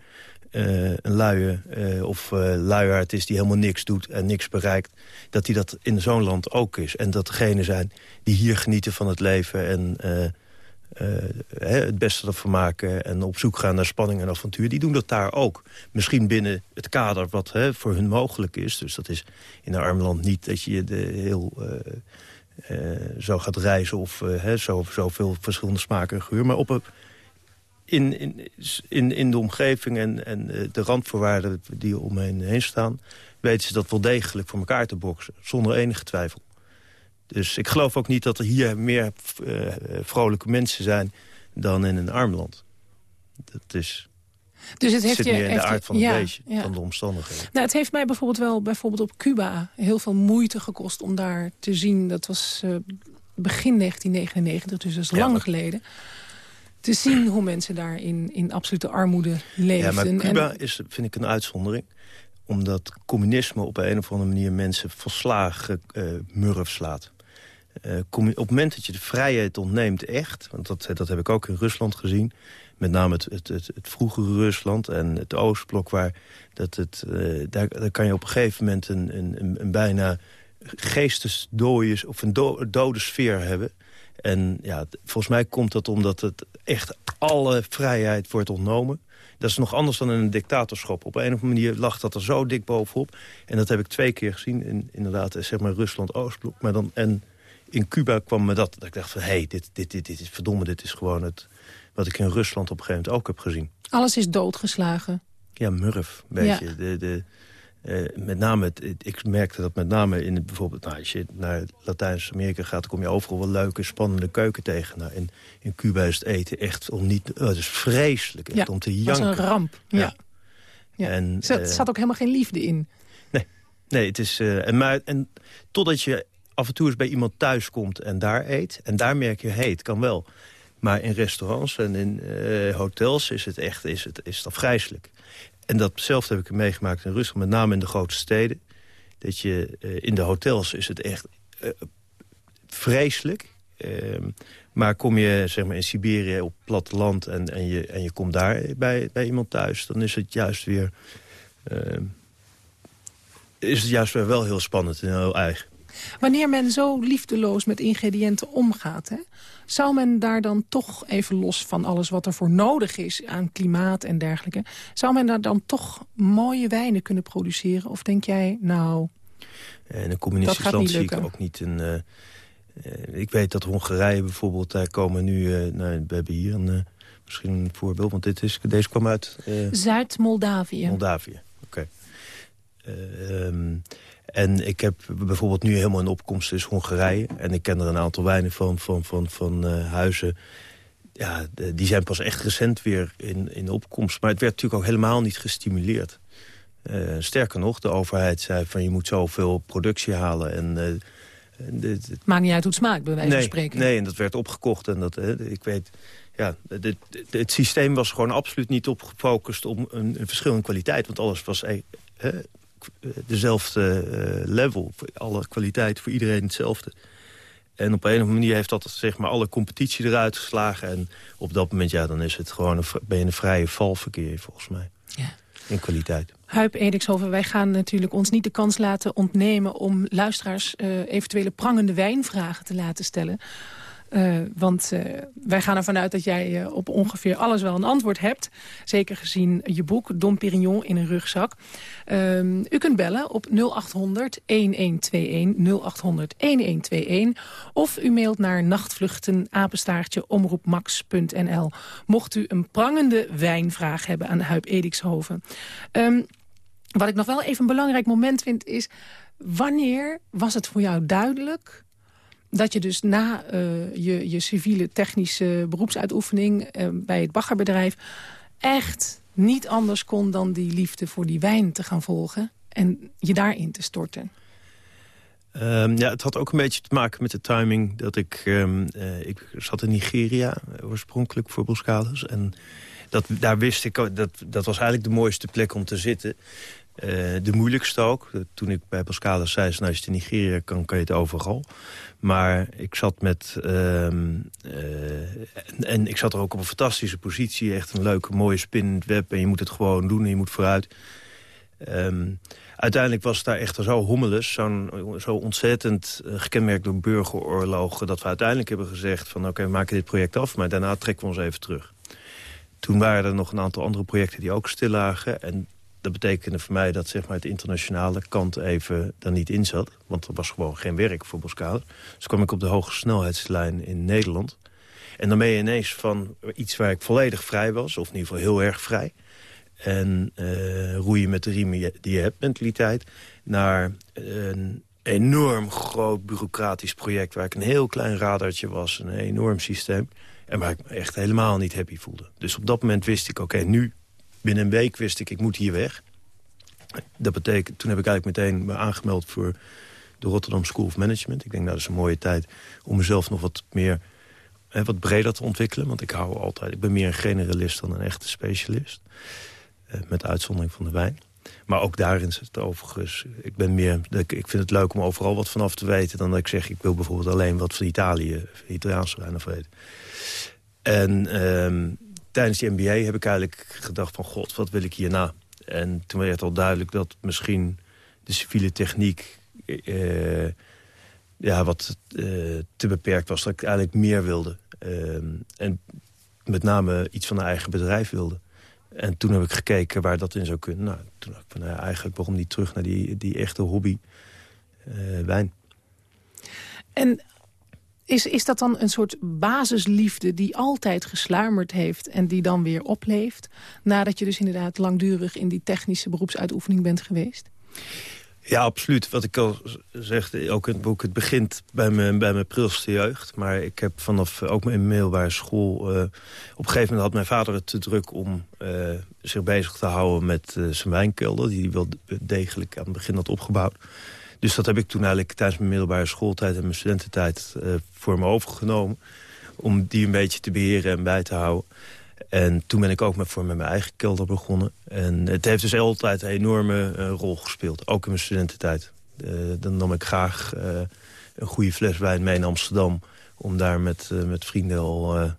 een luie of eh luiaard is... die helemaal niks doet en niks bereikt... dat die dat in zo'n land ook is. En dat degenen zijn die hier genieten van het leven... en eh, het beste ervan maken en op zoek gaan naar spanning en avontuur... die doen dat daar ook. Misschien binnen het kader wat hè, voor hun mogelijk is. Dus dat is in een arm land niet dat je de heel... eh, eh, zo gaat reizen of hè, zo, zoveel verschillende smaken en geur. Maar op in, in, in, de omgeving en, en de randvoorwaarden die omheen heen staan... weten ze dat wel degelijk voor elkaar te boksen. Zonder enige twijfel. Dus ik geloof ook niet dat er hier meer eh, vrolijke mensen zijn dan in een arm land. Dat is, Dus het heeft zit je, meer in de heeft je- aard van het ja, beestje, ja. van de omstandigheden. Nou, het heeft mij bijvoorbeeld wel bijvoorbeeld op Cuba heel veel moeite gekost om daar te zien. Dat was eh, begin 1999, dus dat is Ja, lang maar- geleden. Te zien hoe mensen daar in, in absolute armoede leefden. Ja, maar En- Cuba is, vind ik, een uitzondering. Omdat communisme op een of andere manier mensen volslagen eh murf slaat. Eh, op het moment dat je de vrijheid ontneemt, echt... want dat, dat heb ik ook in Rusland gezien... met name het, het, het, het vroegere Rusland en het Oostblok... Waar dat het, eh, daar, daar kan je op een gegeven moment een, een, een, bijna geestesdooie... of een do- dode sfeer hebben... En ja, volgens mij komt dat omdat het echt alle vrijheid wordt ontnomen. Dat is nog anders dan in een dictatorschap. Op een of andere manier lag dat er zo dik bovenop. En dat heb ik twee keer gezien in inderdaad, zeg maar Rusland-Oostblok. Maar dan, en in Cuba kwam me dat, dat ik dacht van... hé, hey, dit, dit, dit, dit is verdomme, dit is gewoon het... wat ik in Rusland op een gegeven moment ook heb gezien. Alles is doodgeslagen. Ja, murf, Ja. beetje. De, de, eh, met name, het, het- ik merkte dat met name in het, bijvoorbeeld... Nou, als je naar Latijns-Amerika gaat, dan kom je overal wel leuke, spannende keuken tegen. Nou, in, in Cuba is het eten echt om niet... Oh, het is vreselijk, echt Ja, om te Het janken. was een ramp. Ja. Ja. En, Er zat, eh, zat ook helemaal geen liefde in. Nee, het is... eh, en, maar, en totdat je af en toe eens bij iemand thuis komt en daar eet... en daar merk je, hey, het kan wel. Maar in restaurants en in eh, hotels is het echt is het, is het afgrijzelijk. En datzelfde heb ik meegemaakt in Rusland, met name in de grote steden. Dat je eh, in de hotels is het echt eh, vreselijk. Ehm, maar kom je zeg maar, in Siberië op platteland en, en, je, en je komt daar bij, bij iemand thuis... dan is het juist weer... ehm, is het juist weer wel heel spannend en heel eigen. Wanneer men zo liefdeloos met ingrediënten omgaat... Hè, zou men daar dan toch, even los van alles wat er voor nodig is... aan klimaat en dergelijke... zou men daar dan toch mooie wijnen kunnen produceren? Of denk jij, nou... En een Dat communistisch land zie ik ook niet een... eh, eh, ik weet dat Hongarije bijvoorbeeld, daar komen nu... eh, nou, we hebben hier een, eh, misschien een voorbeeld, want dit is, deze kwam uit eh, Zuid-Moldavië. Moldavië. Oké. Eh, ehm, en ik heb bijvoorbeeld nu helemaal in opkomst is Hongarije. En ik ken er een aantal wijnen van, van, van, van eh, huizen. Ja, de- die zijn pas echt recent weer in, in opkomst. Maar het werd natuurlijk ook helemaal niet gestimuleerd. Uh, sterker nog, de overheid zei van je moet zoveel productie halen. En, uh, Maakt niet uit hoe het smaakt, bij wijze nee, van spreken. Nee, en dat werd opgekocht. En dat, ik weet, ja, het systeem was gewoon absoluut niet op gefocust op een, een verschil in kwaliteit. Want alles was dezelfde level. Alle kwaliteit voor iedereen hetzelfde. En op een of andere manier heeft dat zeg maar, alle competitie eruit geslagen. En op dat moment ja, dan is het gewoon een, ben je een vrije valverkeer volgens mij. Ja. In kwaliteit. Huip Edikshoven, wij gaan natuurlijk ons niet de kans laten ontnemen... om luisteraars uh, eventuele prangende wijnvragen te laten stellen. Uh, want uh, wij gaan ervan uit dat jij uh, op ongeveer alles wel een antwoord hebt. Zeker gezien je boek Dom Pérignon in een rugzak. Ehm, u kunt bellen op 0800-1121, 0800-1121. Of u mailt naar nachtvluchten, omroepmax.nl. Mocht u een prangende wijnvraag hebben aan Huip Edikshoven. Um, wat ik nog wel even een belangrijk moment vind is... wanneer was het voor jou duidelijk dat je dus na uh, je, je civiele technische beroepsuitoefening... Uh, bij het baggerbedrijf echt niet anders kon dan die liefde voor die wijn te gaan volgen... en je daarin te storten. Um, ja, het had ook een beetje te maken met de timing dat ik... Um, uh, ik zat in Nigeria oorspronkelijk voor Boskalis. En dat, daar wist ik, dat, dat was eigenlijk de mooiste plek om te zitten. Uh, de moeilijkste ook. Toen ik bij Pascal zei, nou, als je in Nigeria kan, kan je het overal. Maar ik zat met... Uh, uh, en ik zat er ook op een fantastische positie. Echt een leuke, mooie spin in het web. En je moet het gewoon doen en je moet vooruit. Um, uiteindelijk was het daar echt zo hommeles. Zo, zo ontzettend gekenmerkt door burgeroorlogen... dat we uiteindelijk hebben gezegd van... oké, we maken dit project af, maar daarna trekken we ons even terug. Toen waren er nog een aantal andere projecten die ook stil lagen. En dat betekende voor mij dat zeg maar, het internationale kant even daar niet in zat. Want er was gewoon geen werk voor Boskaler. Dus kwam ik op de hoge snelheidslijn in Nederland. En dan ben je ineens van iets waar ik volledig vrij was. Of in ieder geval heel erg vrij. En uh, roeien met de riemen die je hebt mentaliteit. Naar een enorm groot bureaucratisch project... waar ik een heel klein radartje was. Een enorm systeem. En waar ik me echt helemaal niet happy voelde. Dus op dat moment wist ik, oké, nu binnen een week wist ik, ik moet hier weg. Dat betekent, toen heb ik eigenlijk meteen me aangemeld voor de Rotterdam School of Management. Ik denk, nou, dat is een mooie tijd om mezelf nog wat meer, hè, wat breder te ontwikkelen. Want ik hou altijd, ik ben meer een generalist dan een echte specialist. Eh, met uitzondering van de wijn. Maar ook daarin zit het overigens. Ik, ben meer, ik vind het leuk om overal wat vanaf te weten... dan dat ik zeg, ik wil bijvoorbeeld alleen wat van Italië... Italiaanse wijn of weten. En ehm, tijdens die MBA heb ik eigenlijk gedacht van... god, wat wil ik hierna? En toen werd al duidelijk dat misschien de civiele techniek... Uh, ja, wat uh, te beperkt was, dat ik eigenlijk meer wilde. Uh, en met name iets van een eigen bedrijf wilde. En toen heb ik gekeken waar dat in zou kunnen. Nou, toen dacht ik van, nou, eigenlijk waarom niet terug naar die, die echte hobby wijn. En is, is dat dan een soort basisliefde die altijd gesluimerd heeft... en die dan weer opleeft... nadat je dus inderdaad langdurig in die technische beroepsuitoefening bent geweest? Ja, absoluut. Wat ik al zeg, ook in het boek, het begint bij mijn, bij mijn prilste jeugd. Maar ik heb vanaf ook mijn middelbare school... Uh, op een gegeven moment had mijn vader het te druk om uh, zich bezig te houden met uh, zijn wijnkelder... die hij wel degelijk aan het begin had opgebouwd. Dus dat heb ik toen eigenlijk tijdens mijn middelbare schooltijd en mijn studententijd uh, voor me overgenomen. Om die een beetje te beheren en bij te houden. En toen ben ik ook met, voor mijn eigen kelder begonnen. En het heeft dus altijd een enorme uh, rol gespeeld. Ook in mijn studententijd. Uh, dan nam ik graag een goede fles wijn mee naar Amsterdam. Om daar met, met vrienden al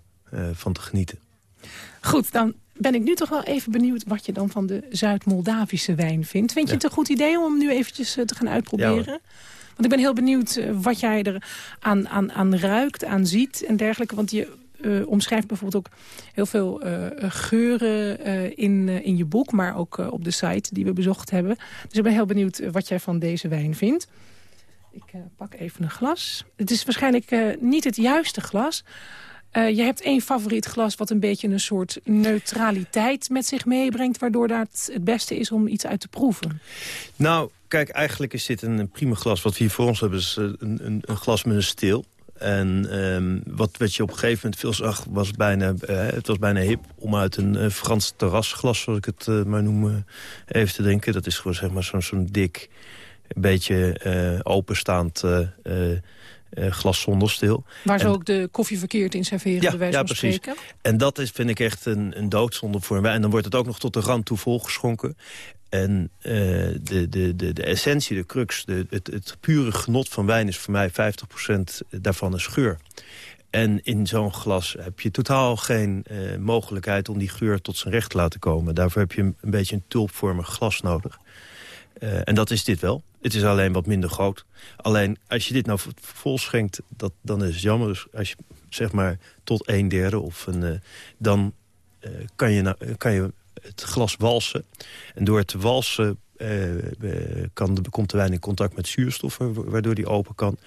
van te genieten. Goed, dan ben ik nu toch wel even benieuwd wat je dan van de Zuid-Moldavische wijn vindt. Vind je het een goed idee om hem nu eventjes eh, te gaan uitproberen? Want ik ben heel benieuwd eh, wat jij er aan, aan, aan ruikt, aan ziet en dergelijke. Want je uh, omschrijft bijvoorbeeld ook heel veel uh, geuren uh, in, in je boek... maar ook op de site die we bezocht hebben. Dus ik ben heel benieuwd wat jij van deze wijn vindt. Ik pak even een glas. Het is waarschijnlijk niet het juiste glas... Uh, je hebt één favoriet glas wat een beetje een soort neutraliteit met zich meebrengt... waardoor dat het beste is om iets uit te proeven. Nou, kijk, eigenlijk is dit een, prima glas. Wat we hier voor ons hebben is eh, een, een, een glas met een steel. En ehm, wat, wat je op een gegeven moment veel zag, was bijna, eh, het was bijna hip... om uit een Frans terrasglas, zoals ik het maar noem, even te drinken. Dat is gewoon zeg maar zo'n zo'n dik, beetje openstaand glas zonder stil. Waar ze ook de koffie verkeerd in serveren, ja, de wijze ja, van precies. spreken. En dat is, vind ik echt een, een doodzonde voor mij. En dan wordt het ook nog tot de rand toe volgeschonken. En uh, de, de, de, de essentie, de crux, de, het, het pure genot van wijn is voor mij 50% daarvan is geur. En in zo'n glas heb je totaal geen uh, mogelijkheid om die geur tot zijn recht te laten komen. Daarvoor heb je een, een beetje een tulpvormig glas nodig. Uh, en dat is dit wel. Het is alleen wat minder groot. Alleen als je dit nou vol schenkt, dat, dan is het jammer. Dus als je zeg maar tot een derde of een, dan kan je, nou, kan je het glas walsen. En door het walsen eh, eh, kan de, komt de wijn in contact met zuurstof... waardoor die open kan.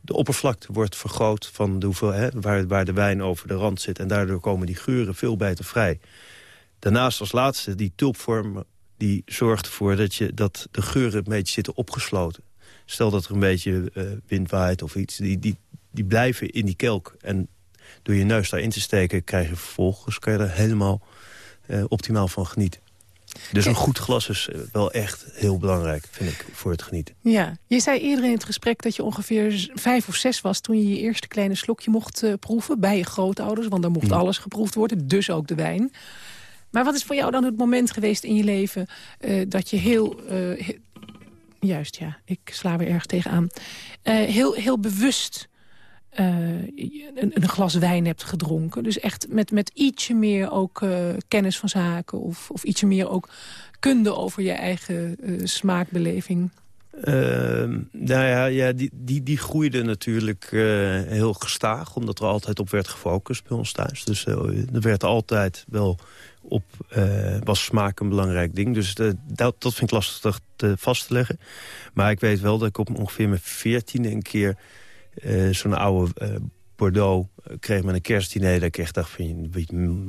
De oppervlakte wordt vergroot van de hoeveelheid, waar, waar de wijn over de rand zit. En daardoor komen die geuren veel beter vrij. Daarnaast als laatste, die tulpvorm die zorgt ervoor dat, je, dat de geuren een beetje zitten opgesloten. Stel dat er een beetje uh, wind waait of iets, die, die, die blijven in die kelk. En door je neus daarin te steken krijg je vervolgens... kan je er helemaal uh, optimaal van genieten. Dus een goed glas is eh, wel echt heel belangrijk, vind ik, voor het genieten. Ja, je zei eerder in het gesprek dat je ongeveer vijf of zes was... toen je je eerste kleine slokje mocht uh, proeven bij je grootouders. Want dan mocht mm. alles geproefd worden, dus ook de wijn. Maar wat is voor jou dan het moment geweest in je leven... Uh, dat je heel... He juist, ja, ik sla weer erg tegenaan. heel, heel bewust uh, een, een, glas wijn hebt gedronken. Dus echt met, met ietsje meer ook uh, kennis van zaken... Of, of ietsje meer ook kunde over je eigen uh, smaakbeleving. Ehm, nou ja, ja die, die, die groeide natuurlijk heel gestaag... omdat er altijd op werd gefocust bij ons thuis. Dus er werd altijd wel op... was smaak een belangrijk ding. Dus dat, dat vind ik lastig te, vast te leggen. Maar ik weet wel dat ik op ongeveer mijn veertiende een keer uh, zo'n oude Bordeaux kreeg met een kerstdiner. Dat ik echt dacht van,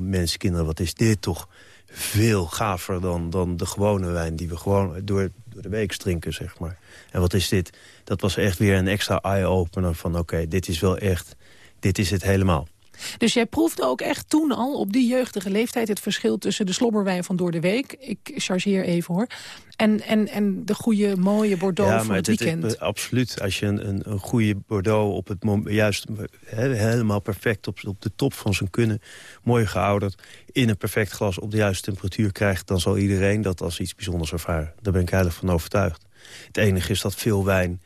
mensen, kinderen, wat is dit toch veel gaver dan, dan de gewone wijn... die we gewoon door, door de week drinken, zeg maar. En wat is dit? Dat was echt weer een extra eye-opener van... oké, dit is wel echt, dit is het helemaal. Dus jij proefde ook echt toen al op die jeugdige leeftijd... het verschil tussen de slobberwijn van door de week... ik chargeer even hoor... en, en, en de goede, mooie Bordeaux ja, van het weekend. Is, absoluut. Als je een, een, een goede Bordeaux op het moment... juist helemaal perfect op, op de top van zijn kunnen... mooi geouderd, in een perfect glas op de juiste temperatuur krijgt... dan zal iedereen dat als iets bijzonders ervaren. Daar ben ik heilig van overtuigd. Het enige is dat veel wijn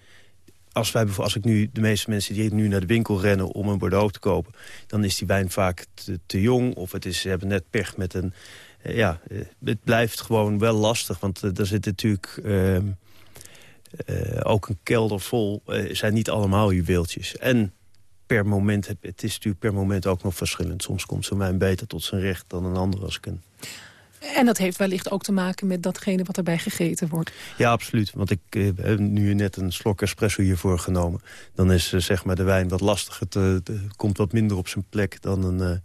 als, wij, als ik nu de meeste mensen die nu naar de winkel rennen om een Bordeaux te kopen... dan is die wijn vaak te, jong of het is, ze hebben net pech met een... Eh, ja, eh, het blijft gewoon wel lastig, want uh, er zit natuurlijk... Ehm, ook een kelder vol, zijn niet allemaal juweeltjes. En per moment, het is natuurlijk per moment ook nog verschillend. Soms komt zo'n wijn beter tot zijn recht dan een ander als ik een en dat heeft wellicht ook te maken met datgene wat erbij gegeten wordt. Ja, absoluut. Want ik eh, heb nu net een slok espresso hiervoor genomen. Dan is uh, zeg maar de wijn wat lastiger. Het komt wat minder op zijn plek dan een... Uh...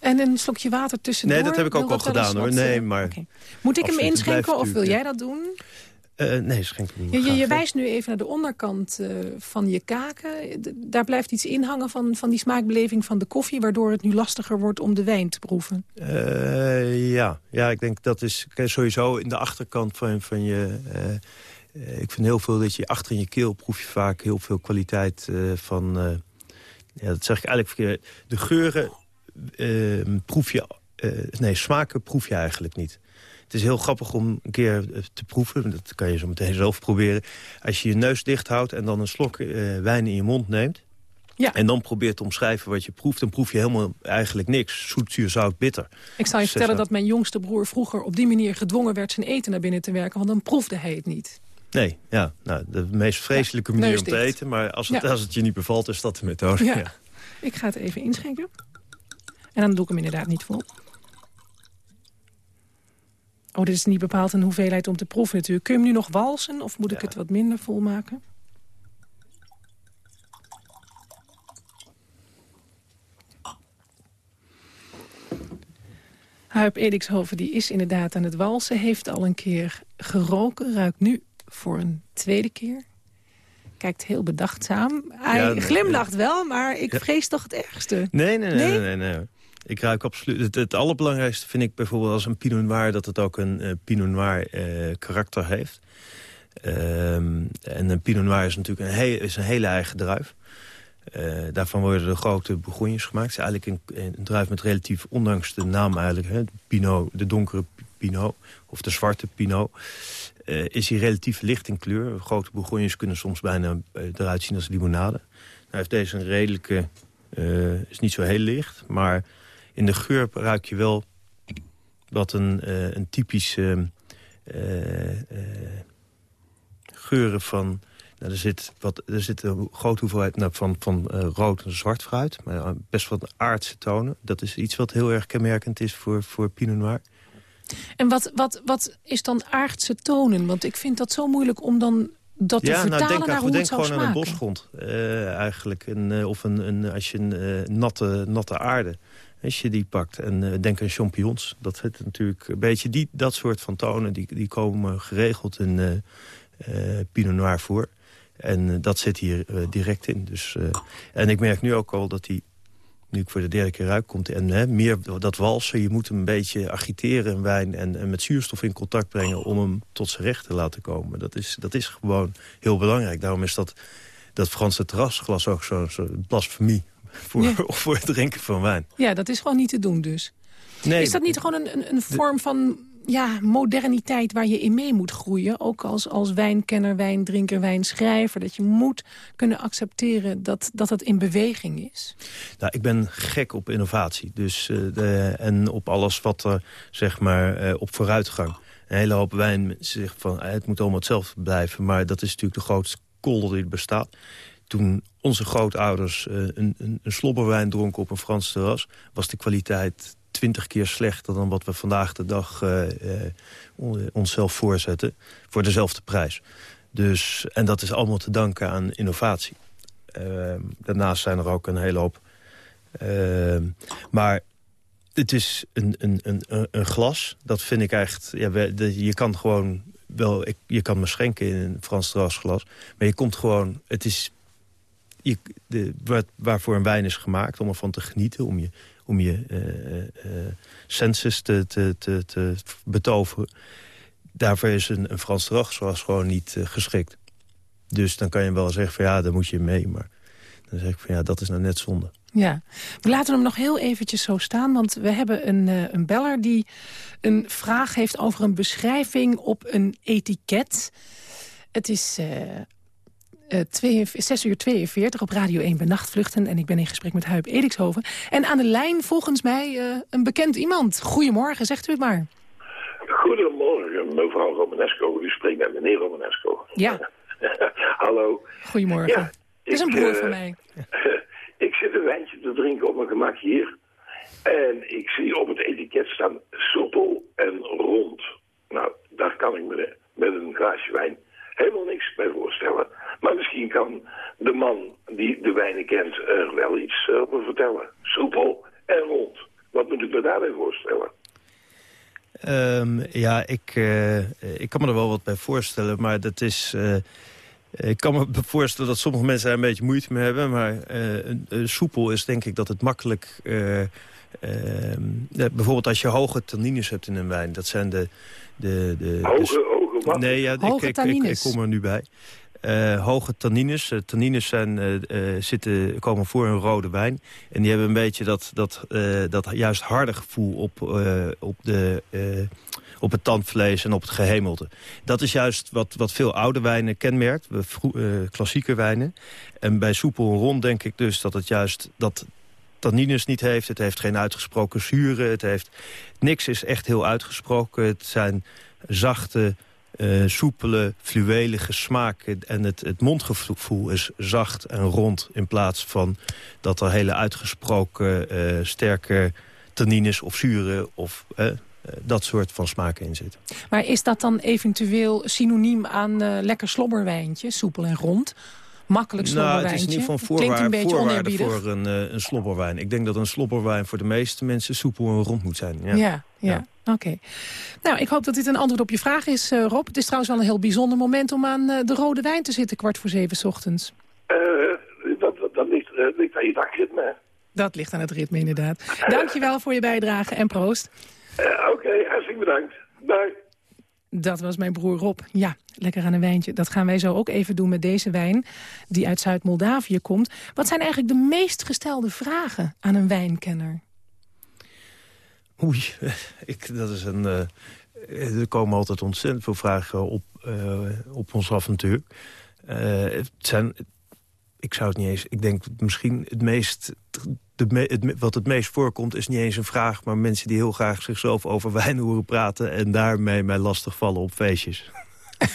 En een slokje water tussendoor? Nee, dat heb ik ook al gedaan hoor. Nee, maar... Okay. Moet ik hem inschenken of wil jij dat doen? Uh, nee, schenk niet. Je, je, je, wijst nu even naar de onderkant uh, van je kaken. daar blijft iets in hangen van, van die smaakbeleving van de koffie... waardoor het nu lastiger wordt om de wijn te proeven. Uh, ja. ja, ik denk dat is sowieso in de achterkant van, van je... ik vind heel veel dat je achter in je keel proef je vaak heel veel kwaliteit van... ja, dat zeg ik eigenlijk verkeerd. De geuren proef je... nee, smaken proef je eigenlijk niet. Het is heel grappig om een keer eh, te proeven. Dat kan je zo meteen zelf proberen. Als je je neus dicht houdt en dan een slok uh, wijn in je mond neemt... Ja. En dan probeert te omschrijven wat je proeft. Dan proef je helemaal eigenlijk niks. Zoet, zuur, zout, bitter. Ik zal je vertellen dat mijn jongste broer vroeger op die manier gedwongen werd zijn eten naar binnen te werken. Want dan proefde hij het niet. Nee, ja. Nou, de meest vreselijke manier om te eten. Maar als het, als het je niet bevalt, is dat de methode. Ja. Ik ga het even inschenken. En dan doe ik hem inderdaad niet vol. Oh, dit is niet bepaald een hoeveelheid om te proeven natuurlijk. Kun je hem nu nog walsen of moet ik het wat minder volmaken? Huip Edikshoven die is inderdaad aan het walsen. Heeft al een keer geroken. Ruikt nu voor een tweede keer. kijkt heel bedachtzaam. Hij Ja, glimlacht wel, maar ik vrees toch het ergste. Nee, nee, nee. nee? nee, nee. Ik ruik absoluut... Het, het allerbelangrijkste vind ik bijvoorbeeld als een Pinot Noir... dat het ook een eh, Pinot Noir eh, karakter heeft. Ehm, en een Pinot Noir is natuurlijk een, is een hele eigen druif. Eh, daarvan worden de grote begonjes gemaakt. Het is eigenlijk een, een druif met relatief, ondanks de naam eigenlijk... Hè, Pinot, de donkere Pinot of de zwarte Pinot... is hij relatief licht in kleur. Grote begonjes kunnen soms bijna eruit zien als limonade. Nou heeft deze een redelijke... is niet zo heel licht, maar in de geur ruik je wel wat een, eh, een typisch eh, eh, geuren van... Nou, er, zit wat, er zit een grote hoeveelheid nou, van, van rood en zwart fruit. Maar best wat aardse tonen. Dat is iets wat heel erg kenmerkend is voor, voor Pinot Noir. En wat, wat, wat is dan aardse tonen? Want ik vind dat zo moeilijk om dan dat te ja, vertalen nou, denk, naar hoe denk het zou gewoon aan een bosgrond. eigenlijk. Een, of een, een, als je een natte, natte aarde, als je die pakt. En eh, denk aan champignons. Dat zit natuurlijk een beetje die, dat soort van tonen. Die, die komen geregeld in eh, eh, Pinot Noir voor. En dat zit hier direct in. Dus, en ik merk nu ook al dat die nu ik voor de derde keer ruik, komt en hè, meer dat walsen. Je moet hem een beetje agiteren, een wijn, en, en met zuurstof in contact brengen... om hem tot zijn recht te laten komen. Dat is, dat is gewoon heel belangrijk. Daarom is dat, dat Franse terrasglas ook zo'n zo blasfemie... Voor, Ja. voor het drinken van wijn. Ja, dat is gewoon niet te doen dus. Nee, is dat niet gewoon een, een, een vorm van ja, moderniteit waar je in mee moet groeien? Ook als, als wijnkenner, wijndrinker, wijnschrijver. Dat je moet kunnen accepteren dat, dat het in beweging is. Nou, ik ben gek op innovatie. Dus, eh, de, en op alles wat er, zeg maar, eh, op vooruitgang. Een hele hoop wijn zegt van, eh, het moet allemaal hetzelfde blijven. Maar dat is natuurlijk de grootste kolder die er bestaat. Toen onze grootouders eh, een, een, een slobberwijn dronken op een Frans terras... was de kwaliteit twintig keer slechter dan wat we vandaag de dag eh, eh, on- onszelf voorzetten. Voor dezelfde prijs. Dus, en dat is allemaal te danken aan innovatie. Eh, daarnaast zijn er ook een hele hoop Ehm, maar het is een, een, een, een glas. Dat vind ik echt... Ja, je kan gewoon wel... Ik, je kan me schenken in een Frans terrasglas. Maar je komt gewoon... Het is... De, waarvoor een wijn is gemaakt, om ervan te genieten... om je, om je senses te, te, te, te betoveren. Daarvoor is een, een Frans terrasglas gewoon niet geschikt. Dus dan kan je wel zeggen van ja, daar moet je mee. Maar dan zeg ik van ja, dat is nou net zonde. Ja, we laten hem nog heel eventjes zo staan, want we hebben een, een beller die een vraag heeft over een beschrijving op een etiket. Het is eh, twee- 6 uur 42 op Radio 1 bij Nachtvluchten en ik ben in gesprek met Huip Edikshoven. En aan de lijn volgens mij eh, een bekend iemand. Goedemorgen, zegt u het maar. Goedemorgen, mevrouw Romanesco. U spreekt met meneer Romanesco. Ja, Hallo. goedemorgen. Ja, het is een broer eh, van mij. ik zit een wijntje te drinken op mijn gemak hier. En ik zie op het etiket staan soepel en rond. Nou, daar kan ik me met een glaasje wijn helemaal niks bij voorstellen. Maar misschien kan de man die de wijnen kent er wel iets eh, over vertellen. Soepel en rond. Wat moet ik me daarbij voorstellen? Ehm, ja, ik, eh, ik kan me er wel wat bij voorstellen, maar dat is... eh, ik kan me voorstellen dat sommige mensen daar een beetje moeite mee hebben... maar een soepel is denk ik dat het makkelijk... eh, ehm, bijvoorbeeld als je hoge tannines hebt in een wijn, dat zijn de... de, de de- Hoge, hoge wat? Nee, ja, ik, Hoge ik, ik, kom er nu bij. Eh, hoge tannines. Eh, tannines zijn, eh, eh, zitten, komen voor in rode wijn. En die hebben een beetje dat, dat, eh, dat juist harde gevoel op, eh, op, de, eh, op het tandvlees en op het gehemelte. Dat is juist wat, wat veel oude wijnen kenmerkt. Eh, klassieke wijnen. En bij soepel en rond denk ik dus dat het juist... dat tannines niet heeft. Het heeft geen uitgesproken zuren. Het heeft, niks is echt heel uitgesproken. Het zijn zachte, eh, soepele, fluwelige smaken. En het, het mondgevoel is zacht en rond... in plaats van dat er hele uitgesproken eh, sterke tannines of zuren... of eh, dat soort van smaken in zitten. Maar is dat dan eventueel synoniem aan lekker slobberwijntje, soepel en rond? Makkelijk Nou, slobberwijntje? het is in ieder geval Klinkt een voorwaar, voorwaarde voor een, eh, een slobberwijn. Ik denk dat een slobberwijn voor de meeste mensen soepel en rond moet zijn. Ja. Ja, ja. Oké. Nou, ik hoop dat dit een antwoord op je vraag is, uh, Rob. Het is trouwens wel een heel bijzonder moment om aan uh, de rode wijn te zitten... kwart voor zeven s ochtends. Uh, dat, dat, dat ligt, ligt aan je dagritme. Dat ligt aan het ritme, inderdaad. Dankjewel voor je bijdrage en proost. Oké, okay, hartstikke bedankt. Bye. Dat was mijn broer Rob. Ja, lekker aan een wijntje. Dat gaan wij zo ook even doen met deze wijn die uit Zuid-Moldavië komt. Wat zijn eigenlijk de meest gestelde vragen aan een wijnkenner? Oei, ik, dat is een... Uh, er komen altijd ontzettend veel vragen op, uh, op ons avontuur. Uh, het zijn, ik zou het niet eens... Ik denk misschien het meest... De, het, wat het meest voorkomt is niet eens een vraag... maar mensen die heel graag zichzelf over wijn horen praten... en daarmee mij lastig vallen op feestjes.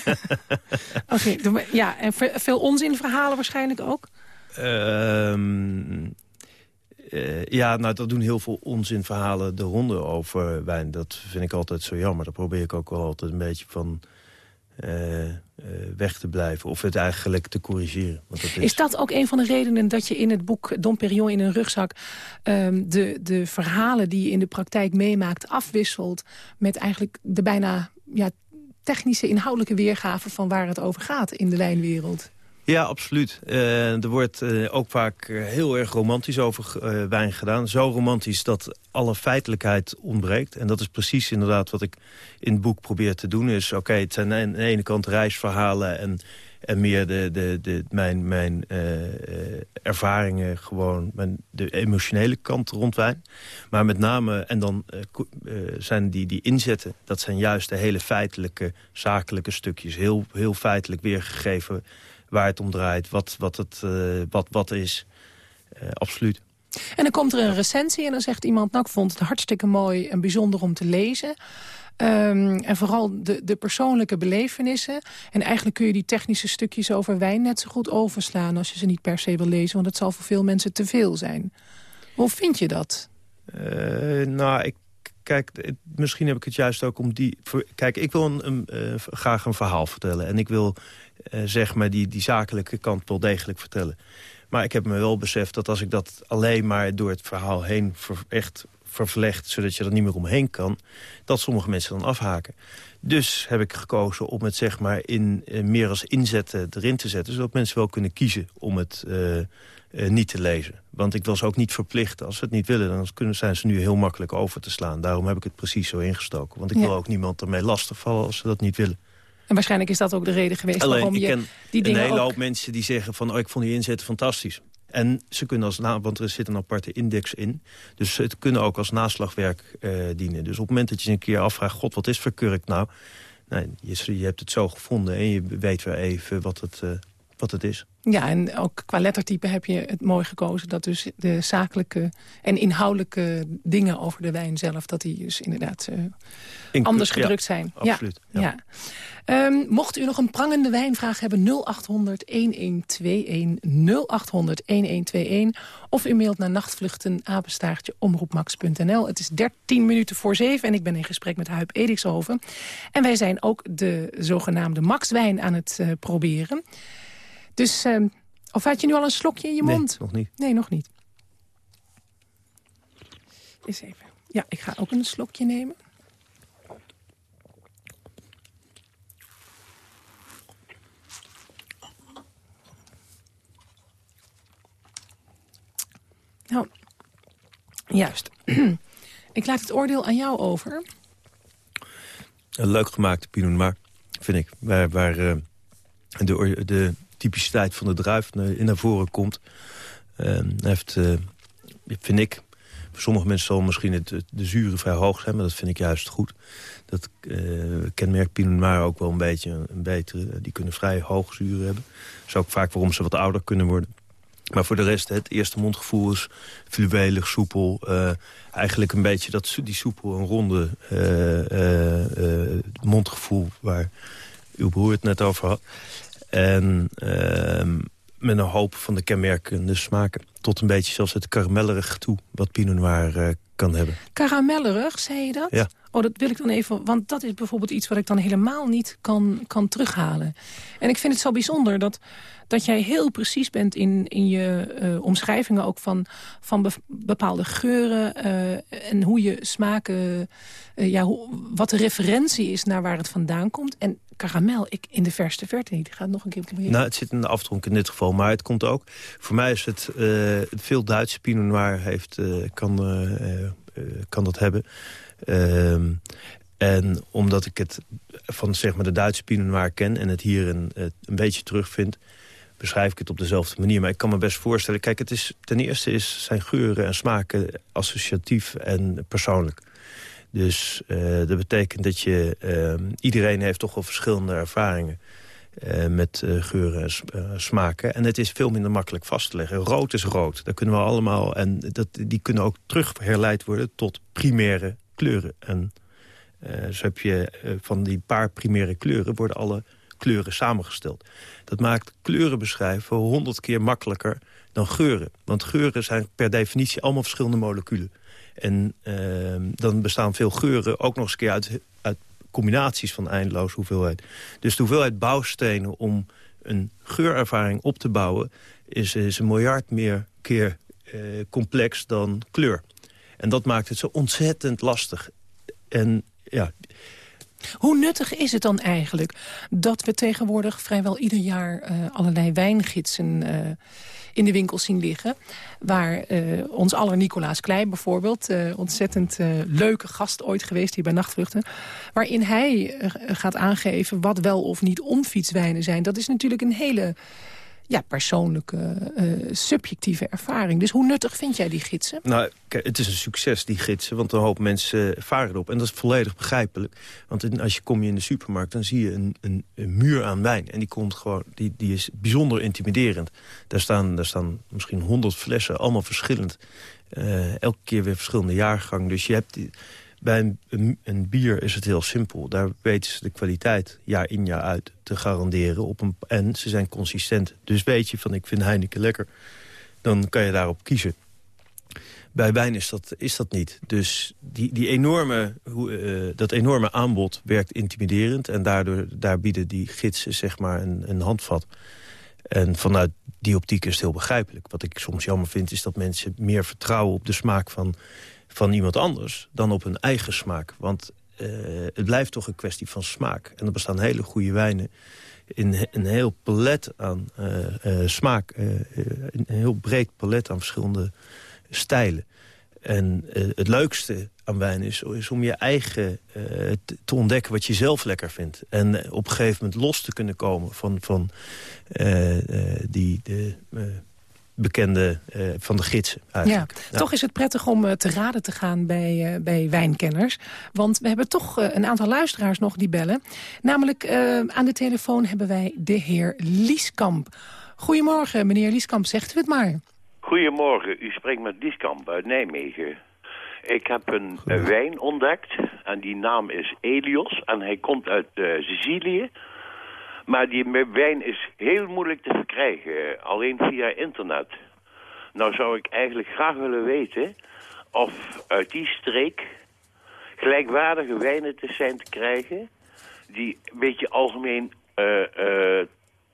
Oké, okay, ja, en veel onzinverhalen waarschijnlijk ook? Ehm uh, ja, nou, dat doen heel veel onzinverhalen de ronde over wijn. Dat vind ik altijd zo jammer. Daar probeer ik ook wel altijd een beetje van weg te blijven. Of het eigenlijk te corrigeren. Want dat is... dat ook een van de redenen dat je in het boek Dom Perignon in een rugzak... Um, de, de verhalen die je in de praktijk meemaakt afwisselt... met eigenlijk de bijna ja, technische, inhoudelijke weergave... van waar het over gaat in de wijnwereld? Ja, absoluut. Uh, er wordt uh, ook vaak uh, heel erg romantisch over wijn gedaan. Zo romantisch dat alle feitelijkheid ontbreekt. En dat is precies inderdaad wat ik in het boek probeer te doen. Is oké, het zijn aan de ene kant reisverhalen... en, en meer de, de, de, mijn, mijn ervaringen, gewoon mijn, de emotionele kant rond wijn. Maar met name, en dan zijn die, die inzetten... dat zijn juist de hele feitelijke, zakelijke stukjes. Heel, heel feitelijk weergegeven waar het om draait, wat, wat, het, uh, wat, wat is. Uh, absoluut. En dan komt er een recensie en dan zegt iemand... nou, ik vond het hartstikke mooi en bijzonder om te lezen. Um, en vooral de, de persoonlijke belevenissen. En eigenlijk kun je die technische stukjes over wijn net zo goed overslaan... als je ze niet per se wil lezen, want het zal voor veel mensen te veel zijn. Hoe vind je dat? Uh, nou, ik kijk, misschien heb ik het juist ook om die... Kijk, ik wil een, een, uh, graag een verhaal vertellen. En ik wil zeg maar die, die zakelijke kant wel degelijk vertellen. Maar ik heb me wel beseft dat als ik dat alleen maar door het verhaal heen ver, echt vervlecht... zodat je er niet meer omheen kan, dat sommige mensen dan afhaken. Dus heb ik gekozen om het zeg maar in, uh, meer als inzetten erin te zetten... zodat mensen wel kunnen kiezen om het uh, uh, niet te lezen. Want ik wil ze ook niet verplichten. Als ze het niet willen, dan kunnen, zijn ze nu heel makkelijk over te slaan. Daarom heb ik het precies zo ingestoken. Want ik ja. wil ook niemand ermee lastigvallen als ze dat niet willen. En waarschijnlijk is dat ook de reden geweest Alleen, waarom je die dingen een hele ook... hoop mensen die zeggen van... Oh, ik vond die inzet fantastisch. En ze kunnen als na, want er zit een aparte index in. Dus het kunnen ook als naslagwerk uh, dienen. Dus op het moment dat je een keer afvraagt... God, wat is verkurkt nou? Nee, je, je hebt het zo gevonden en je weet weer even wat het, uh, wat het is. Ja, en ook qua lettertype heb je het mooi gekozen... dat dus de zakelijke en inhoudelijke dingen over de wijn zelf... dat die dus inderdaad uh, In, anders gedrukt ja, zijn. Absoluut. Ja, ja. ja. Um, mocht u nog een prangende wijnvraag hebben... 0800-1121, 0800-1121... of u mailt naar nachtvluchten, apenstaartje, omroepmax.nl. Het is 13 minuten voor 7 en ik ben in gesprek met Huip Edikshoven. En wij zijn ook de zogenaamde Maxwijn aan het uh, proberen... Dus, uh, of had je nu al een slokje in je nee, mond? nog niet. Nee, nog niet. Eens even. Ja, ik ga ook een slokje nemen. Nou, juist. ik laat het oordeel aan jou over. Een leuk gemaakte Pinot Noir, vind ik. Waar, waar uh, de, de typiciteit van de druif in naar voren komt. Uh, heeft, uh, vind ik, voor sommige mensen zal misschien het, de zuren vrij hoog zijn... maar dat vind ik juist goed. Dat uh, kenmerkt Pinot Noir ook wel een beetje een betere. Die kunnen vrij hoog zuren hebben. Dat is ook vaak waarom ze wat ouder kunnen worden. Maar voor de rest, het eerste mondgevoel is fluwelig, soepel. Uh, eigenlijk een beetje dat, die soepel en ronde mondgevoel... waar uw broer het net over had. En met een hoop van de kenmerkende smaken. Tot een beetje zelfs het karamellerig toe, wat Pinot Noir kan hebben. Karamellerig, zei je dat? Ja. Oh, dat wil ik dan even, want dat is bijvoorbeeld iets wat ik dan helemaal niet kan, kan terughalen. En ik vind het zo bijzonder dat, dat jij heel precies bent in, in je uh, omschrijvingen ook van, van be bepaalde geuren uh, en hoe je smaken, uh, ja, hoe, wat de referentie is naar waar het vandaan komt. En karamel, ik in de verste verte niet. Gaat nog een keer proberen. Nou, het zit in de aftronk in dit geval, maar het komt ook. Voor mij is het veel Duitse Pinot Noir heeft, kan, kan dat hebben. Ehm, en omdat ik het van zeg maar, de Duitse Pinot Noir ken... en het hier een, een beetje terugvind beschrijf ik het op dezelfde manier. Maar ik kan me best voorstellen... Kijk, het is, ten eerste is, zijn geuren en smaken associatief en persoonlijk. Dus uh, dat betekent dat je... Uh, iedereen heeft toch wel verschillende ervaringen... Uh, met geuren en smaken. En het is veel minder makkelijk vast te leggen. Rood is rood. Dat kunnen we allemaal. En dat, die kunnen ook terug herleid worden tot primaire kleuren. En zo heb je van die paar primaire kleuren... worden alle kleuren samengesteld. Dat maakt kleuren beschrijven honderd keer makkelijker dan geuren. Want geuren zijn per definitie allemaal verschillende moleculen. En uh, dan bestaan veel geuren ook nog eens keer uit, uit combinaties van eindeloos hoeveelheid. Dus de hoeveelheid bouwstenen om een geurervaring op te bouwen... is, is een miljard meer keer uh, complex dan kleur. En dat maakt het zo ontzettend lastig. En ja, hoe nuttig is het dan eigenlijk dat we tegenwoordig vrijwel ieder jaar uh, allerlei wijngidsen uh, in de winkel zien liggen. Waar uh, ons aller Nicolaas Klei bijvoorbeeld, ontzettend leuke gast ooit geweest hier bij Nachtvluchten. Waarin hij gaat aangeven wat wel of niet onfietswijnen zijn. Dat is natuurlijk een hele ja, persoonlijke, uh, subjectieve ervaring. Dus hoe nuttig vind jij die gidsen? Nou, kijk, het is een succes, die gidsen. Want een hoop mensen varen erop. En dat is volledig begrijpelijk. Want als je kom je in de supermarkt, dan zie je een, een, een, muur aan wijn. En die, komt gewoon, die, die is bijzonder intimiderend. Daar staan, daar staan misschien honderd flessen, allemaal verschillend. Uh, elke keer weer verschillende jaargang. Dus je hebt... Die, bij een, bier is het heel simpel. Daar weten ze de kwaliteit jaar in jaar uit te garanderen. Op een, en ze zijn consistent. Dus weet je van ik vind Heineken lekker. Dan kan je daarop kiezen. Bij wijn is dat, is dat niet. Dus die, die enorme, uh, dat enorme aanbod werkt intimiderend. En daardoor daar bieden die gidsen zeg maar een, een handvat. En vanuit die optiek is het heel begrijpelijk. Wat ik soms jammer vind is dat mensen meer vertrouwen op de smaak van van iemand anders dan op hun eigen smaak. Want uh, het blijft toch een kwestie van smaak. En er bestaan hele goede wijnen in een heel palet aan uh, uh, smaak. een heel breed palet aan verschillende stijlen. En het leukste aan wijn is, is om je eigen te, te, ontdekken wat je zelf lekker vindt. En op een gegeven moment los te kunnen komen van, van die... De, bekende uh, van de gidsen eigenlijk. Ja, Toch is het prettig om uh, te raden te gaan bij, uh, bij wijnkenners. Want we hebben toch een aantal luisteraars nog die bellen. Namelijk aan de telefoon hebben wij de heer Lieskamp. Goedemorgen, meneer Lieskamp, zegt u het maar. Goedemorgen, u spreekt met Lieskamp uit Nijmegen. Ik heb een wijn ontdekt en die naam is Elios en hij komt uit Sicilië... Maar die wijn is heel moeilijk te verkrijgen, alleen via internet. Nou zou ik eigenlijk graag willen weten of uit die streek gelijkwaardige wijnen te zijn te krijgen... die een beetje algemeen uh, uh,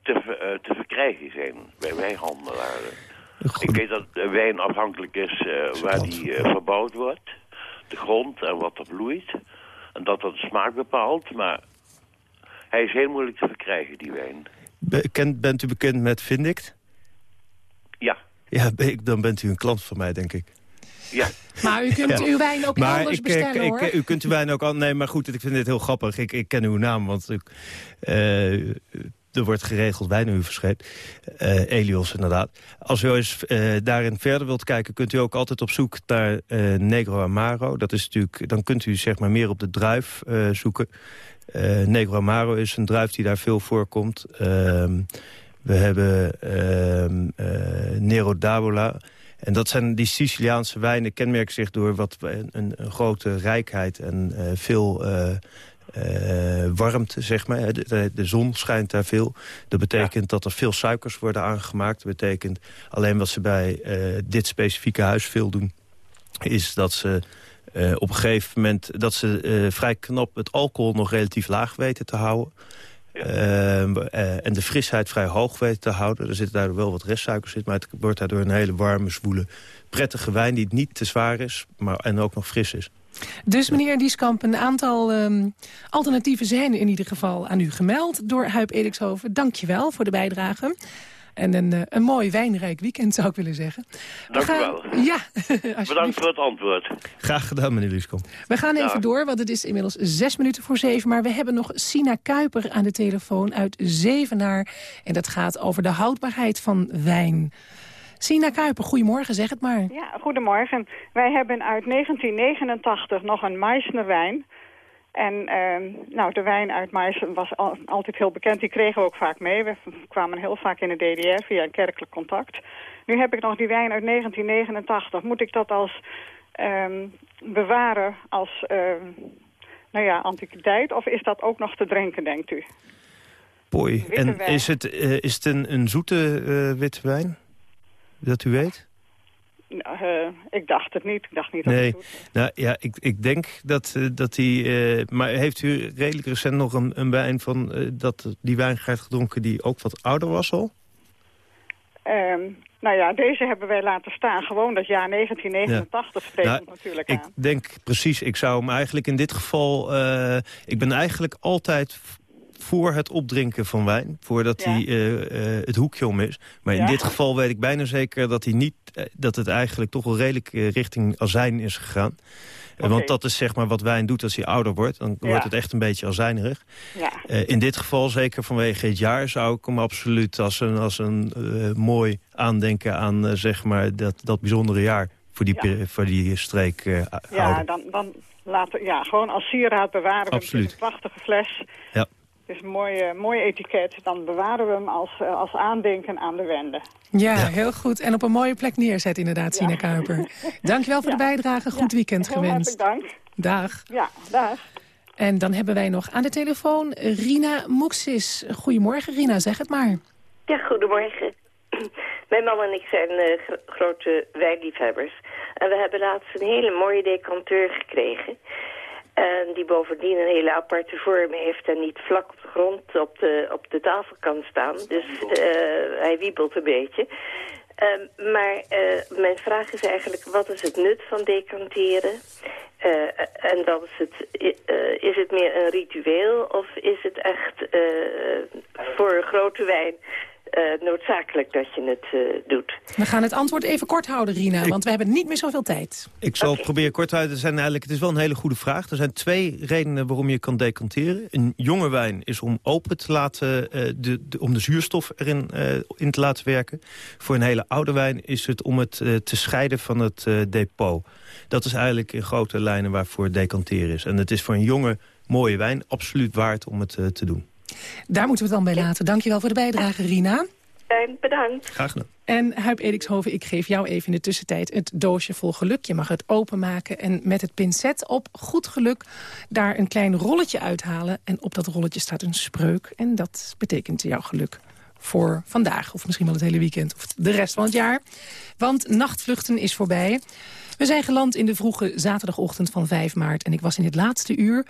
te, uh, te verkrijgen zijn bij wijnhandelaren. Ik weet dat de wijn afhankelijk is waar die verbouwd wordt, de grond en wat er bloeit. En dat dat de smaak bepaalt, maar hij is heel moeilijk te verkrijgen, die wijn. Bekend, bent u bekend met Vindict? Ja. Ja, dan bent u een klant van mij, denk ik. Ja. Maar u kunt uw wijn ook maar anders bestellen, ik, hoor. u kunt uw wijn ook al... Nee, maar goed, ik vind dit heel grappig. Ik, ik ken uw naam, want ik, uh, er wordt geregeld wijn verscheid. Uh, Elios, inderdaad. Als u eens uh, daarin verder wilt kijken... kunt u ook altijd op zoek naar Negro Amaro. Dat is natuurlijk, dan kunt u zeg maar meer op de druif zoeken. Uh, Negro Amaro is een druif die daar veel voorkomt. Uh, we hebben uh, Nero d'Avola. En dat zijn die Siciliaanse wijnen kenmerken zich door wat een, een grote rijkheid en uh, veel warmte, zeg maar. De, de, zon schijnt daar veel. Dat betekent dat er veel suikers worden aangemaakt. Dat betekent alleen wat ze bij dit specifieke huis veel doen... is dat ze Uh, op een gegeven moment dat ze uh, vrij knap het alcohol nog relatief laag weten te houden. Uh, en de frisheid vrij hoog weten te houden. Er zit daar wel wat restsuikers in, maar het wordt daardoor een hele warme, zwoele, prettige wijn die niet te zwaar is maar, en ook nog fris is. Dus meneer Dieskamp, een aantal um, alternatieven zijn in ieder geval aan u gemeld door Huip Edikshoven. Dank je wel voor de bijdrage. En een, uh, een mooi wijnrijk weekend, zou ik willen zeggen. Dank u wel. Ja, Bedankt voor het antwoord. Graag gedaan, meneer Dieskamp. We gaan even door, want het is inmiddels zes minuten voor zeven. Maar we hebben nog Sina Kuiper aan de telefoon uit Zevenaar. En dat gaat over de houdbaarheid van wijn. Sina Kuiper, goedemorgen, zeg het maar. Ja, goedemorgen. Wij hebben uit 1989 nog een Meissnerwijn. En uh, nou, de wijn uit Meissen was al, altijd heel bekend. Die kregen we ook vaak mee. We kwamen heel vaak in de DDR via een kerkelijk contact. Nu heb ik nog die wijn uit 1989. Moet ik dat als um, bewaren als uh, nou ja, antiquiteit? Of is dat ook nog te drinken, denkt u? Boy, en is het, uh, is het een, een zoete uh, witte wijn? Dat u weet? Uh, ik dacht het niet. Ik dacht niet nee. dat het nou, ja, ik, ik denk dat, uh, dat die... Uh, maar heeft u redelijk recent nog een, een wijn van... dat die wijn heeft gedronken die ook wat ouder was al? Um, nou ja, deze hebben wij laten staan. Gewoon dat jaar 1989 ja. spreekt nou, natuurlijk ik aan. Ik denk precies, ik zou hem eigenlijk in dit geval... ik ben eigenlijk altijd voor het opdrinken van wijn. Voordat Ja. hij uh, uh, het hoekje om is. Maar in dit geval weet ik bijna zeker dat, hij niet, eh, dat het eigenlijk toch wel redelijk eh, richting azijn is gegaan. Eh. Want dat is zeg maar wat wijn doet als hij ouder wordt. Dan Ja. wordt het echt een beetje azijnerig. Ja. Eh, in dit geval, zeker vanwege het jaar, zou ik hem absoluut als een, als een eh, mooi aandenken aan eh, zeg maar dat, dat bijzondere jaar voor die, voor die streek eh, Ja, houden. dan, dan laten ja, gewoon als sieraad bewaren Absoluut. een prachtige fles. Ja. Het is een mooi, mooi etiket. Dan bewaren we hem als, eh, als aandenken aan de wende. Ja, heel goed. En op een mooie plek neerzet inderdaad, Sina Kuiper. Dankjewel voor de bijdrage. Goed weekend Heel gewenst. hartelijk dank. Dag. Ja, dag. En dan hebben wij nog aan de telefoon Rina Moeksis. Goedemorgen Rina, zeg het maar. Ja, goedemorgen. Mijn man en ik zijn eh, gro- grote wijnliefhebbers. En we hebben laatst een hele mooie decanteur gekregen. En die bovendien een hele aparte vorm heeft en niet vlak op de grond op de, op de tafel kan staan. Dus eh, hij wiebelt een beetje. Ehm, maar eh, mijn vraag is eigenlijk, wat is het nut van decanteren? Eh, en dan is het, is het meer een ritueel of is het echt voor grote wijn noodzakelijk dat je het eh, doet? We gaan het antwoord even kort houden, Rina, want we hebben niet meer zoveel tijd. Ik zal het proberen kort uit. Er zijn eigenlijk, het is wel een hele goede vraag. Er zijn twee redenen waarom je kan decanteren. Een jonge wijn is om open te laten, eh, de, de- om de zuurstof erin eh, in te laten werken. Voor een hele oude wijn is het om het eh, te scheiden van het eh, depot. Dat is eigenlijk in grote lijnen waarvoor decanteren is. En het is voor een jonge, mooie wijn absoluut waard om het eh, te doen. Daar moeten we het dan bij laten. Dankjewel voor de bijdrage, Rina. Fijn, bedankt. Graag gedaan. En Huip Edikshoven, ik geef jou even in de tussentijd het doosje vol geluk. Je mag het openmaken en met het pincet op goed geluk daar een klein rolletje uithalen. En op dat rolletje staat een spreuk. En dat betekent jouw geluk voor vandaag. Of misschien wel het hele weekend of de rest van het jaar. Want nachtvluchten is voorbij. We zijn geland in de vroege zaterdagochtend van 5 maart. En ik was in het laatste uur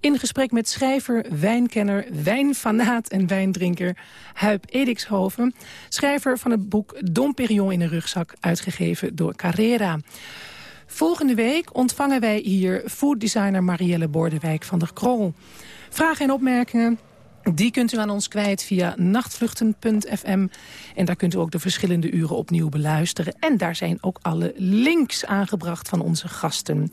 in gesprek met schrijver, wijnkenner, wijnfanaat en wijndrinker Huip Edikshoven. Schrijver van het boek Dom Perignon in een rugzak, uitgegeven door Carrera. Volgende week ontvangen wij hier fooddesigner Marielle Bordewijk van der Krol. Vragen en opmerkingen die kunt u aan ons kwijt via nachtvluchten.fm. En daar kunt u ook de verschillende uren opnieuw beluisteren. En daar zijn ook alle links aangebracht van onze gasten.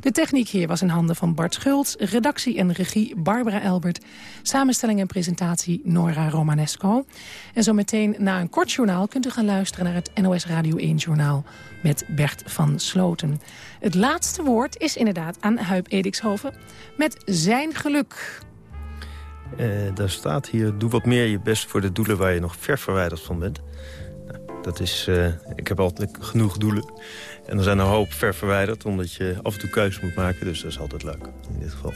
De techniek hier was in handen van Bart Schultz. Redactie en regie Barbara Elbert. Samenstelling en presentatie Nora Romanesco. En zometeen na een kort journaal kunt u gaan luisteren naar het NOS Radio 1 journaal met Bert van Sloten. Het laatste woord is inderdaad aan Huip Edikshoven met zijn geluk. Eh, daar staat hier, doe wat meer je best voor de doelen waar je nog ver verwijderd van bent. Nou, dat is, eh, ik heb altijd genoeg doelen. En er zijn een hoop ver verwijderd, omdat je af en toe keuzes moet maken. Dus dat is altijd leuk, in dit geval.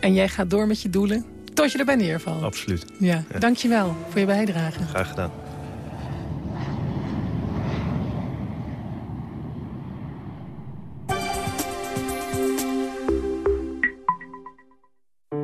En jij gaat door met je doelen tot je erbij neervalt. Absoluut. Ja, dankjewel voor je bijdrage. Graag gedaan.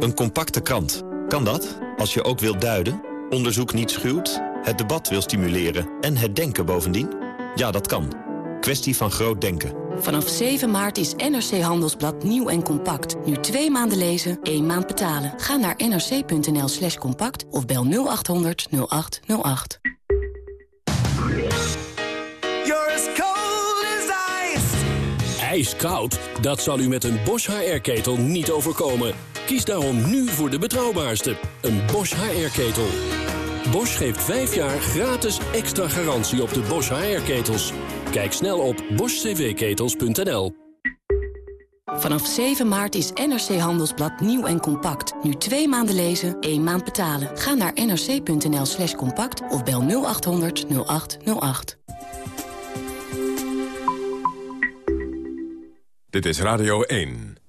Een compacte krant. Kan dat? Als je ook wilt duiden, onderzoek niet schuwt, het debat wil stimuleren en het denken bovendien? Ja, dat kan. Kwestie van groot denken. Vanaf 7 maart is NRC Handelsblad nieuw en compact. Nu twee maanden lezen, één maand betalen. Ga naar nrc.nl slash compact of bel 0800 0808. Ijskoud? Dat zal u met een Bosch HR-ketel niet overkomen. Kies daarom nu voor de betrouwbaarste, een Bosch HR-ketel. Bosch geeft 5 jaar gratis extra garantie op de Bosch HR-ketels. Kijk snel op boschcvketels.nl. Vanaf 7 maart is NRC Handelsblad nieuw en compact. Nu twee maanden lezen, één maand betalen. Ga naar nrc.nl slash compact of bel 0800 0808. Dit is Radio 1.